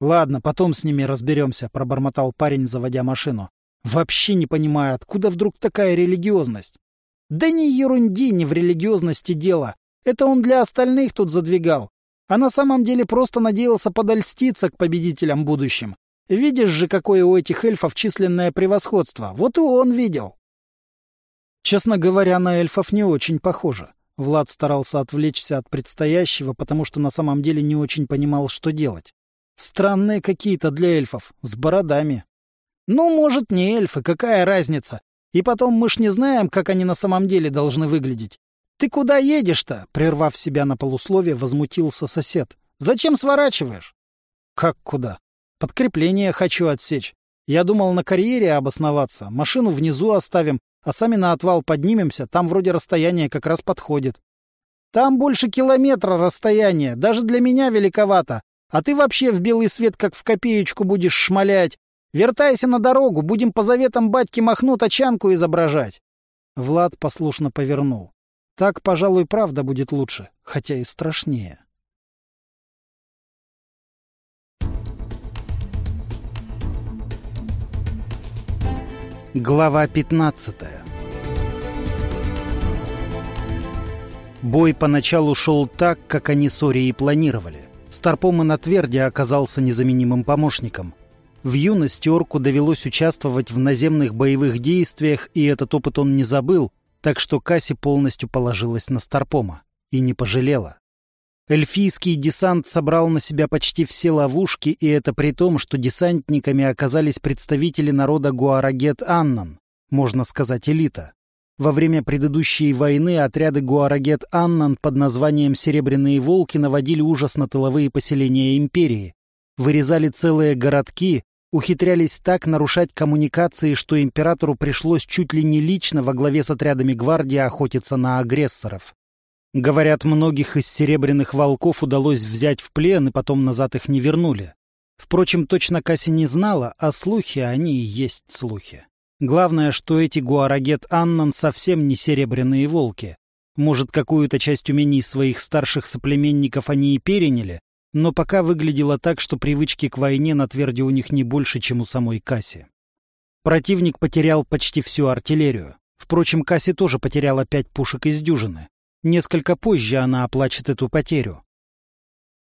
Ладно, потом с ними разберемся, — пробормотал парень, заводя машину. — Вообще не понимаю, откуда вдруг такая религиозность? — Да не ерунди, не в религиозности дело. Это он для остальных тут задвигал. А на самом деле просто надеялся подольститься к победителям будущим. Видишь же, какое у этих эльфов численное превосходство. Вот и он видел. Честно говоря, на эльфов не очень похоже. Влад старался отвлечься от предстоящего, потому что на самом деле не очень понимал, что делать. Странные какие-то для эльфов, с бородами. Ну, может, не эльфы, какая разница? И потом мы ж не знаем, как они на самом деле должны выглядеть. «Ты куда едешь-то?» — прервав себя на полусловие, возмутился сосед. «Зачем сворачиваешь?» «Как куда?» «Подкрепление хочу отсечь. Я думал на карьере обосноваться, машину внизу оставим, а сами на отвал поднимемся, там вроде расстояние как раз подходит». «Там больше километра расстояние, даже для меня великовато. А ты вообще в белый свет как в копеечку будешь шмалять. Вертайся на дорогу, будем по заветам батьки махну тачанку изображать». Влад послушно повернул. Так, пожалуй, правда будет лучше, хотя и страшнее. Глава 15 Бой поначалу шел так, как они с Ори и планировали. Старпом и на тверде оказался незаменимым помощником. В юности Орку довелось участвовать в наземных боевых действиях, и этот опыт он не забыл, так что Касси полностью положилась на Старпома и не пожалела. Эльфийский десант собрал на себя почти все ловушки, и это при том, что десантниками оказались представители народа Гуарагет Аннан, можно сказать, элита. Во время предыдущей войны отряды Гуарагет Аннан под названием «Серебряные волки» наводили ужас на тыловые поселения империи, вырезали целые городки, ухитрялись так нарушать коммуникации, что императору пришлось чуть ли не лично во главе с отрядами гвардии охотиться на агрессоров. Говорят, многих из серебряных волков удалось взять в плен, и потом назад их не вернули. Впрочем, точно Касси не знала, а слухи они и есть слухи. Главное, что эти Гуарагет Аннан совсем не серебряные волки. Может, какую-то часть умений своих старших соплеменников они и переняли, но пока выглядело так, что привычки к войне на тверде у них не больше, чем у самой Касси. Противник потерял почти всю артиллерию. Впрочем, Касси тоже потеряла пять пушек из дюжины. Несколько позже она оплачет эту потерю.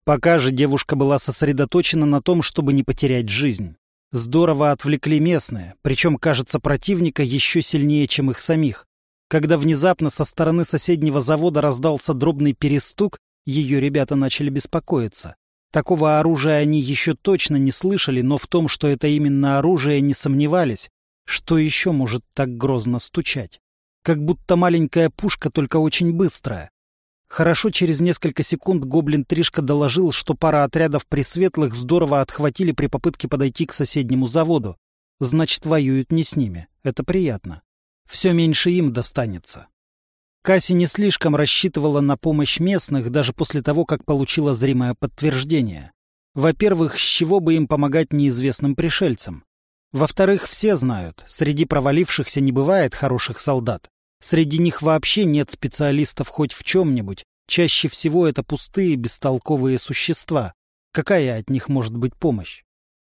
Пока же девушка была сосредоточена на том, чтобы не потерять жизнь. Здорово отвлекли местные, причем, кажется, противника еще сильнее, чем их самих. Когда внезапно со стороны соседнего завода раздался дробный перестук, ее ребята начали беспокоиться. Такого оружия они еще точно не слышали, но в том, что это именно оружие, не сомневались. Что еще может так грозно стучать? Как будто маленькая пушка, только очень быстрая. Хорошо, через несколько секунд гоблин Тришка доложил, что пара отрядов пресветлых здорово отхватили при попытке подойти к соседнему заводу. Значит, воюют не с ними. Это приятно. Все меньше им достанется. Касси не слишком рассчитывала на помощь местных даже после того, как получила зримое подтверждение. Во-первых, с чего бы им помогать неизвестным пришельцам? Во-вторых, все знают, среди провалившихся не бывает хороших солдат. Среди них вообще нет специалистов хоть в чем-нибудь. Чаще всего это пустые, бестолковые существа. Какая от них может быть помощь?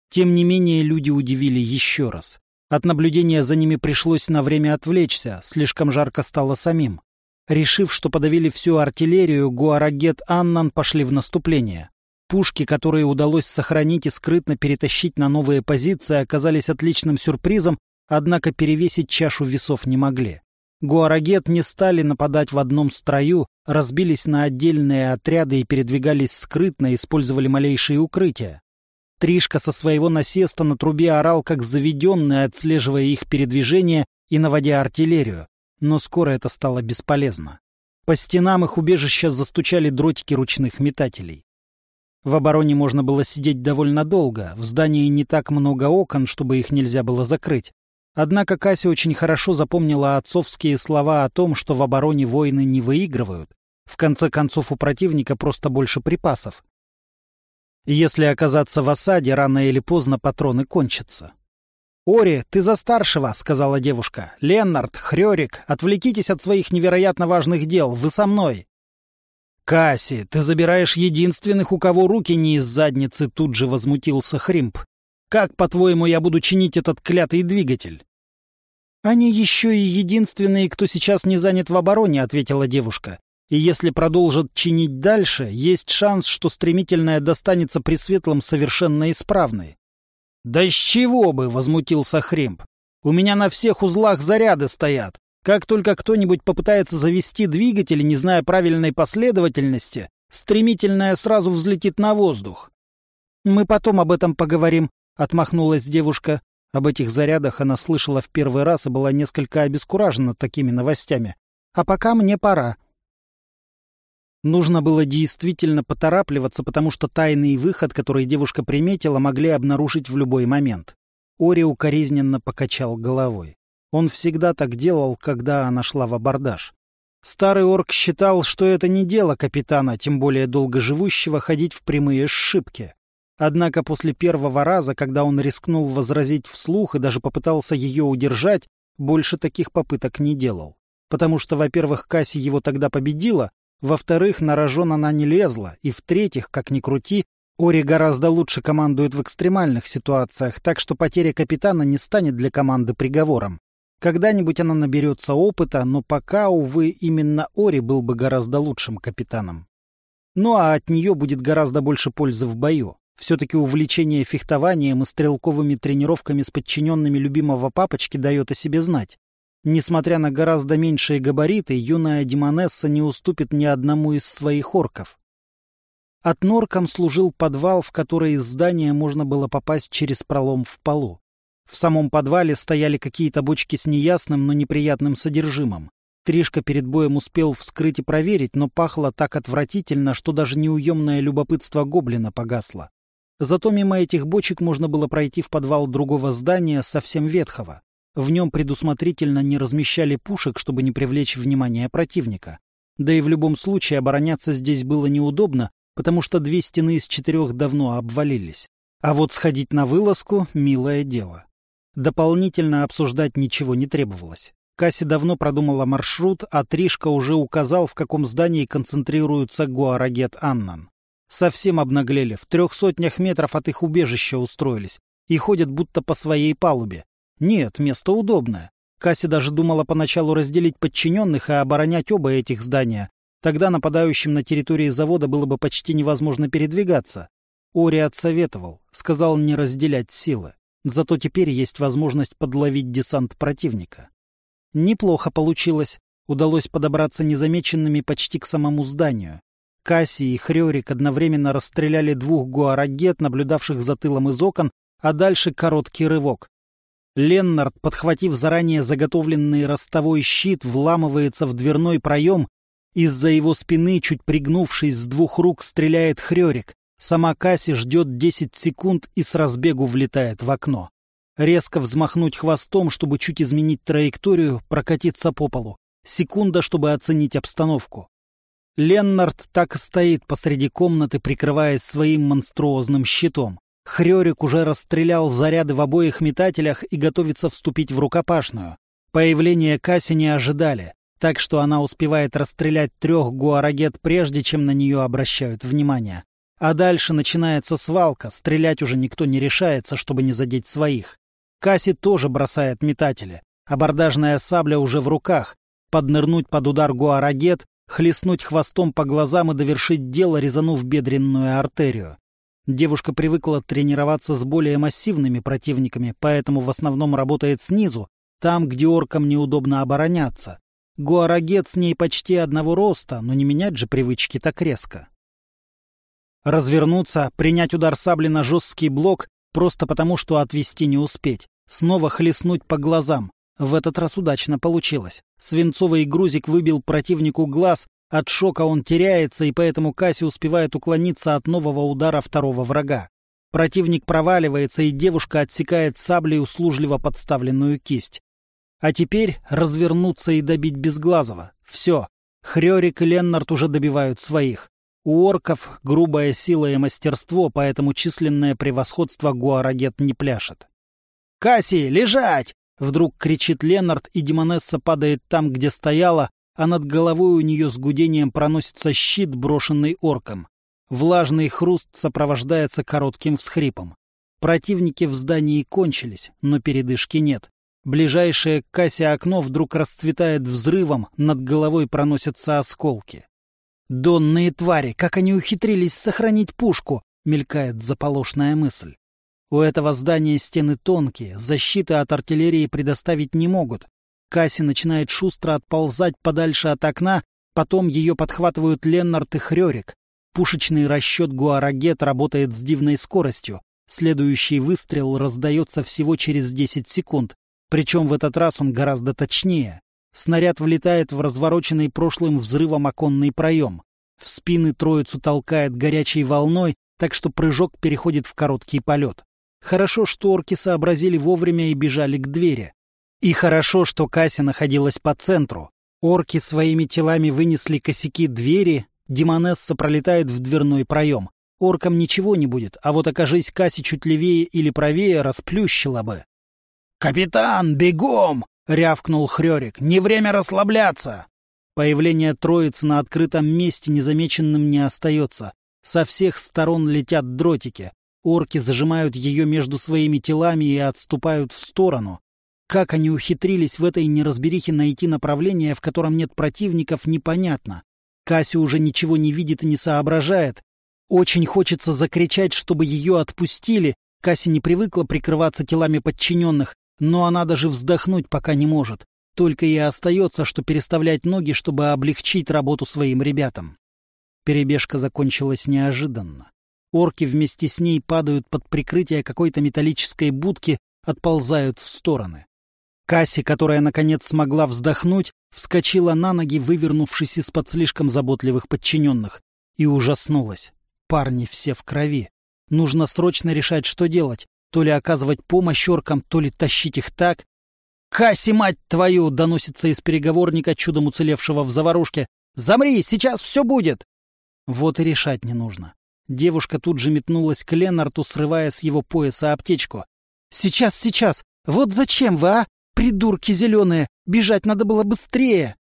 Тем не менее, люди удивили еще раз. От наблюдения за ними пришлось на время отвлечься, слишком жарко стало самим. Решив, что подавили всю артиллерию, Гуарагет Аннан пошли в наступление. Пушки, которые удалось сохранить и скрытно перетащить на новые позиции, оказались отличным сюрпризом, однако перевесить чашу весов не могли. Гуарагет не стали нападать в одном строю, разбились на отдельные отряды и передвигались скрытно, использовали малейшие укрытия. Тришка со своего насеста на трубе орал, как заведенный, отслеживая их передвижение и наводя артиллерию но скоро это стало бесполезно. По стенам их убежища застучали дротики ручных метателей. В обороне можно было сидеть довольно долго, в здании не так много окон, чтобы их нельзя было закрыть. Однако Кася очень хорошо запомнила отцовские слова о том, что в обороне войны не выигрывают. В конце концов, у противника просто больше припасов. Если оказаться в осаде, рано или поздно патроны кончатся. «Ори, ты за старшего», — сказала девушка. «Леннард, Хрёрик, отвлекитесь от своих невероятно важных дел. Вы со мной». «Касси, ты забираешь единственных, у кого руки не из задницы», — тут же возмутился Хримп. «Как, по-твоему, я буду чинить этот клятый двигатель?» «Они еще и единственные, кто сейчас не занят в обороне», — ответила девушка. «И если продолжат чинить дальше, есть шанс, что стремительная достанется Пресветлым совершенно исправной. «Да с чего бы!» — возмутился Хремп. «У меня на всех узлах заряды стоят. Как только кто-нибудь попытается завести двигатель, не зная правильной последовательности, стремительная сразу взлетит на воздух. «Мы потом об этом поговорим», — отмахнулась девушка. Об этих зарядах она слышала в первый раз и была несколько обескуражена такими новостями. «А пока мне пора». Нужно было действительно поторапливаться, потому что тайный выход, который девушка приметила, могли обнаружить в любой момент. Ори укоризненно покачал головой. Он всегда так делал, когда она шла в абордаж. Старый орк считал, что это не дело капитана, тем более долгоживущего, ходить в прямые сшибки. Однако после первого раза, когда он рискнул возразить вслух и даже попытался ее удержать, больше таких попыток не делал. Потому что, во-первых, Касси его тогда победила, во-вторых, на рожон она не лезла, и в-третьих, как ни крути, Ори гораздо лучше командует в экстремальных ситуациях, так что потеря капитана не станет для команды приговором. Когда-нибудь она наберется опыта, но пока, увы, именно Ори был бы гораздо лучшим капитаном. Ну а от нее будет гораздо больше пользы в бою. Все-таки увлечение фехтованием и стрелковыми тренировками с подчиненными любимого папочки дает о себе знать. Несмотря на гораздо меньшие габариты, юная Демонесса не уступит ни одному из своих орков. От норкам служил подвал, в который из здания можно было попасть через пролом в полу. В самом подвале стояли какие-то бочки с неясным, но неприятным содержимым. Тришка перед боем успел вскрыть и проверить, но пахло так отвратительно, что даже неуемное любопытство гоблина погасло. Зато мимо этих бочек можно было пройти в подвал другого здания, совсем ветхого. В нем предусмотрительно не размещали пушек, чтобы не привлечь внимание противника. Да и в любом случае обороняться здесь было неудобно, потому что две стены из четырех давно обвалились. А вот сходить на вылазку — милое дело. Дополнительно обсуждать ничего не требовалось. Касси давно продумала маршрут, а Тришка уже указал, в каком здании концентрируется Гуарагет Аннан. Совсем обнаглели, в трех сотнях метров от их убежища устроились и ходят будто по своей палубе. Нет, место удобное. Касси даже думала поначалу разделить подчиненных и оборонять оба этих здания. Тогда нападающим на территории завода было бы почти невозможно передвигаться. Ори отсоветовал, сказал не разделять силы. Зато теперь есть возможность подловить десант противника. Неплохо получилось. Удалось подобраться незамеченными почти к самому зданию. Касси и Хрёрик одновременно расстреляли двух гуарагет, наблюдавших за тылом из окон, а дальше короткий рывок. Леннард, подхватив заранее заготовленный ростовой щит, вламывается в дверной проем. Из-за его спины, чуть пригнувшись с двух рук, стреляет Хрёрик. Сама Касси ждет 10 секунд и с разбегу влетает в окно. Резко взмахнуть хвостом, чтобы чуть изменить траекторию, прокатиться по полу. Секунда, чтобы оценить обстановку. Леннард так и стоит посреди комнаты, прикрываясь своим монструозным щитом. Хрёрик уже расстрелял заряды в обоих метателях и готовится вступить в рукопашную. Появление Касси не ожидали, так что она успевает расстрелять трех гуарагет, прежде чем на нее обращают внимание. А дальше начинается свалка, стрелять уже никто не решается, чтобы не задеть своих. Касси тоже бросает метатели. Абордажная сабля уже в руках. Поднырнуть под удар гуарагет, хлестнуть хвостом по глазам и довершить дело, резанув бедренную артерию. Девушка привыкла тренироваться с более массивными противниками, поэтому в основном работает снизу, там, где оркам неудобно обороняться. Гуарагет с ней почти одного роста, но не менять же привычки так резко. Развернуться, принять удар сабли на жесткий блок, просто потому, что отвести не успеть. Снова хлестнуть по глазам. В этот раз удачно получилось. Свинцовый грузик выбил противнику глаз, от шока он теряется, и поэтому Касси успевает уклониться от нового удара второго врага. Противник проваливается, и девушка отсекает саблей услужливо подставленную кисть. А теперь развернуться и добить Безглазого. Все. Хрёрик и Леннард уже добивают своих. У орков грубая сила и мастерство, поэтому численное превосходство Гуарагет не пляшет. «Касси, лежать!» — вдруг кричит Ленард, и Демонесса падает там, где стояла, а над головой у нее с гудением проносится щит, брошенный орком. Влажный хруст сопровождается коротким всхрипом. Противники в здании кончились, но передышки нет. Ближайшее к кассе окно вдруг расцветает взрывом, над головой проносятся осколки. «Донные твари! Как они ухитрились сохранить пушку!» — мелькает заполошная мысль. У этого здания стены тонкие, защиты от артиллерии предоставить не могут. Касси начинает шустро отползать подальше от окна, потом ее подхватывают Леннард и Хрёрик. Пушечный расчет Гуарагет работает с дивной скоростью. Следующий выстрел раздается всего через 10 секунд. Причем в этот раз он гораздо точнее. Снаряд влетает в развороченный прошлым взрывом оконный проем. В спины троицу толкает горячей волной, так что прыжок переходит в короткий полет. Хорошо, что орки сообразили вовремя и бежали к двери. И хорошо, что Кася находилась по центру. Орки своими телами вынесли косяки двери, Демонесса пролетает в дверной проем. Оркам ничего не будет, а вот окажись Касси чуть левее или правее, расплющила бы. «Капитан, бегом!» — рявкнул Хрёрик. «Не время расслабляться!» Появление троицы на открытом месте незамеченным не остается. Со всех сторон летят дротики. Орки зажимают ее между своими телами и отступают в сторону. Как они ухитрились в этой неразберихе найти направление, в котором нет противников, непонятно. Кася уже ничего не видит и не соображает. Очень хочется закричать, чтобы ее отпустили. Кася не привыкла прикрываться телами подчиненных, но она даже вздохнуть пока не может. Только и остается, что переставлять ноги, чтобы облегчить работу своим ребятам. Перебежка закончилась неожиданно. Орки вместе с ней падают под прикрытие какой-то металлической будки, отползают в стороны. Касси, которая, наконец, смогла вздохнуть, вскочила на ноги, вывернувшись из-под слишком заботливых подчиненных, и ужаснулась. Парни все в крови. Нужно срочно решать, что делать. То ли оказывать помощь оркам, то ли тащить их так. «Касси, мать твою!» — доносится из переговорника, чудом уцелевшего в заварушке. «Замри, сейчас все будет!» Вот и решать не нужно. Девушка тут же метнулась к Ленарту, срывая с его пояса аптечку. «Сейчас, сейчас! Вот зачем вы, а? Придурки зеленые! Бежать надо было быстрее!»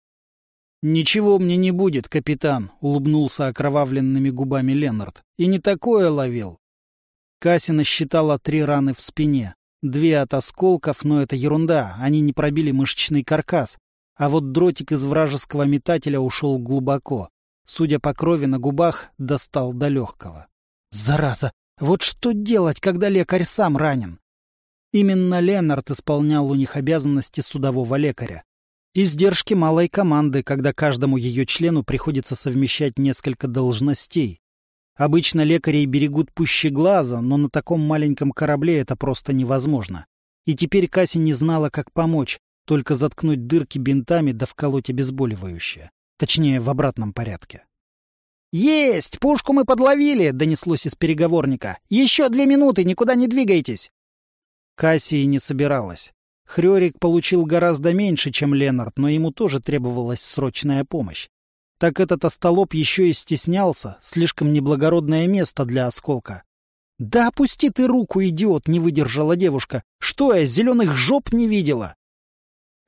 «Ничего мне не будет, капитан», — улыбнулся окровавленными губами Ленард. «И не такое ловил». Кассина считала три раны в спине. Две от осколков, но это ерунда, они не пробили мышечный каркас. А вот дротик из вражеского метателя ушел глубоко. Судя по крови на губах, достал до легкого. «Зараза! Вот что делать, когда лекарь сам ранен?» Именно Ленард исполнял у них обязанности судового лекаря. Издержки малой команды, когда каждому ее члену приходится совмещать несколько должностей. Обычно лекарей берегут пуще глаза, но на таком маленьком корабле это просто невозможно. И теперь Касси не знала, как помочь, только заткнуть дырки бинтами да вколоть обезболивающее. Точнее, в обратном порядке. «Есть! Пушку мы подловили!» — донеслось из переговорника. «Еще две минуты, никуда не двигайтесь!» Кассии не собиралась. Хрёрик получил гораздо меньше, чем Ленард, но ему тоже требовалась срочная помощь. Так этот остолоп еще и стеснялся, слишком неблагородное место для осколка. «Да опусти ты руку, идиот!» — не выдержала девушка. «Что я, зеленых жоп не видела?»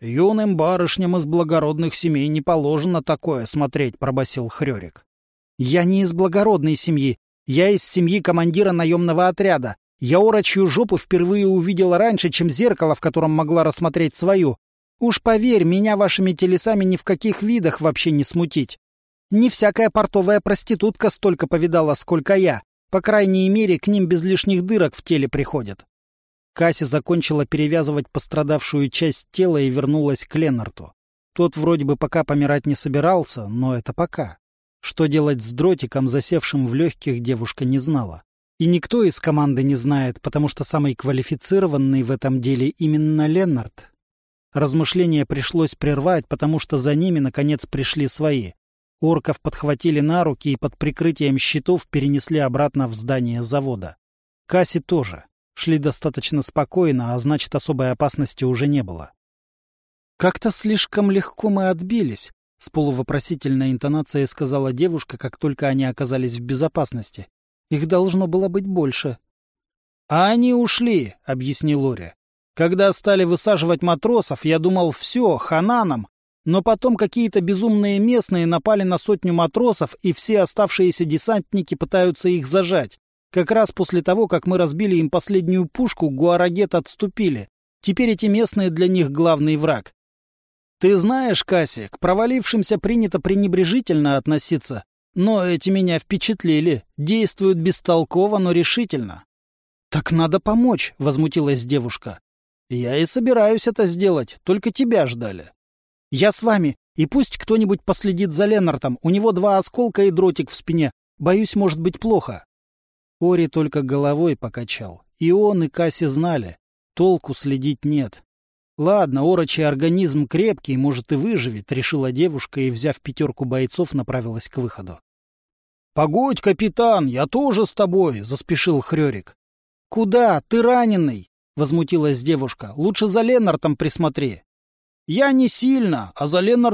«Юным барышням из благородных семей не положено такое смотреть», — пробасил Хрёрик. «Я не из благородной семьи. Я из семьи командира наемного отряда. Я орочью жопу впервые увидела раньше, чем зеркало, в котором могла рассмотреть свою. Уж поверь, меня вашими телесами ни в каких видах вообще не смутить. Не всякая портовая проститутка столько повидала, сколько я. По крайней мере, к ним без лишних дырок в теле приходят. Кася закончила перевязывать пострадавшую часть тела и вернулась к Ленарту. Тот вроде бы пока помирать не собирался, но это пока. Что делать с дротиком, засевшим в легких, девушка не знала. И никто из команды не знает, потому что самый квалифицированный в этом деле именно Леннард. Размышления пришлось прервать, потому что за ними, наконец, пришли свои. Орков подхватили на руки и под прикрытием щитов перенесли обратно в здание завода. Касси тоже. Шли достаточно спокойно, а значит, особой опасности уже не было. «Как-то слишком легко мы отбились», — с полувопросительной интонацией сказала девушка, как только они оказались в безопасности. Их должно было быть больше. — А они ушли, — объяснил Оря. Когда стали высаживать матросов, я думал, все, хананом. Но потом какие-то безумные местные напали на сотню матросов, и все оставшиеся десантники пытаются их зажать. Как раз после того, как мы разбили им последнюю пушку, Гуарагет отступили. Теперь эти местные для них главный враг. Ты знаешь, Касси, к провалившимся принято пренебрежительно относиться. Но эти меня впечатлили. Действуют бестолково, но решительно. «Так надо помочь», — возмутилась девушка. «Я и собираюсь это сделать, только тебя ждали». «Я с вами, и пусть кто-нибудь последит за Ленартом, у него два осколка и дротик в спине. Боюсь, может быть плохо». Ори только головой покачал. И он, и Касси знали. Толку следить нет. Ладно, орочий организм крепкий, может и выживет, решила девушка и, взяв пятерку бойцов, направилась к выходу. — Погодь, капитан, я тоже с тобой, — заспешил Хрёрик. — Куда? Ты раненый? — возмутилась девушка. — Лучше за Ленартом присмотри. — Я не сильно, а за Ленартом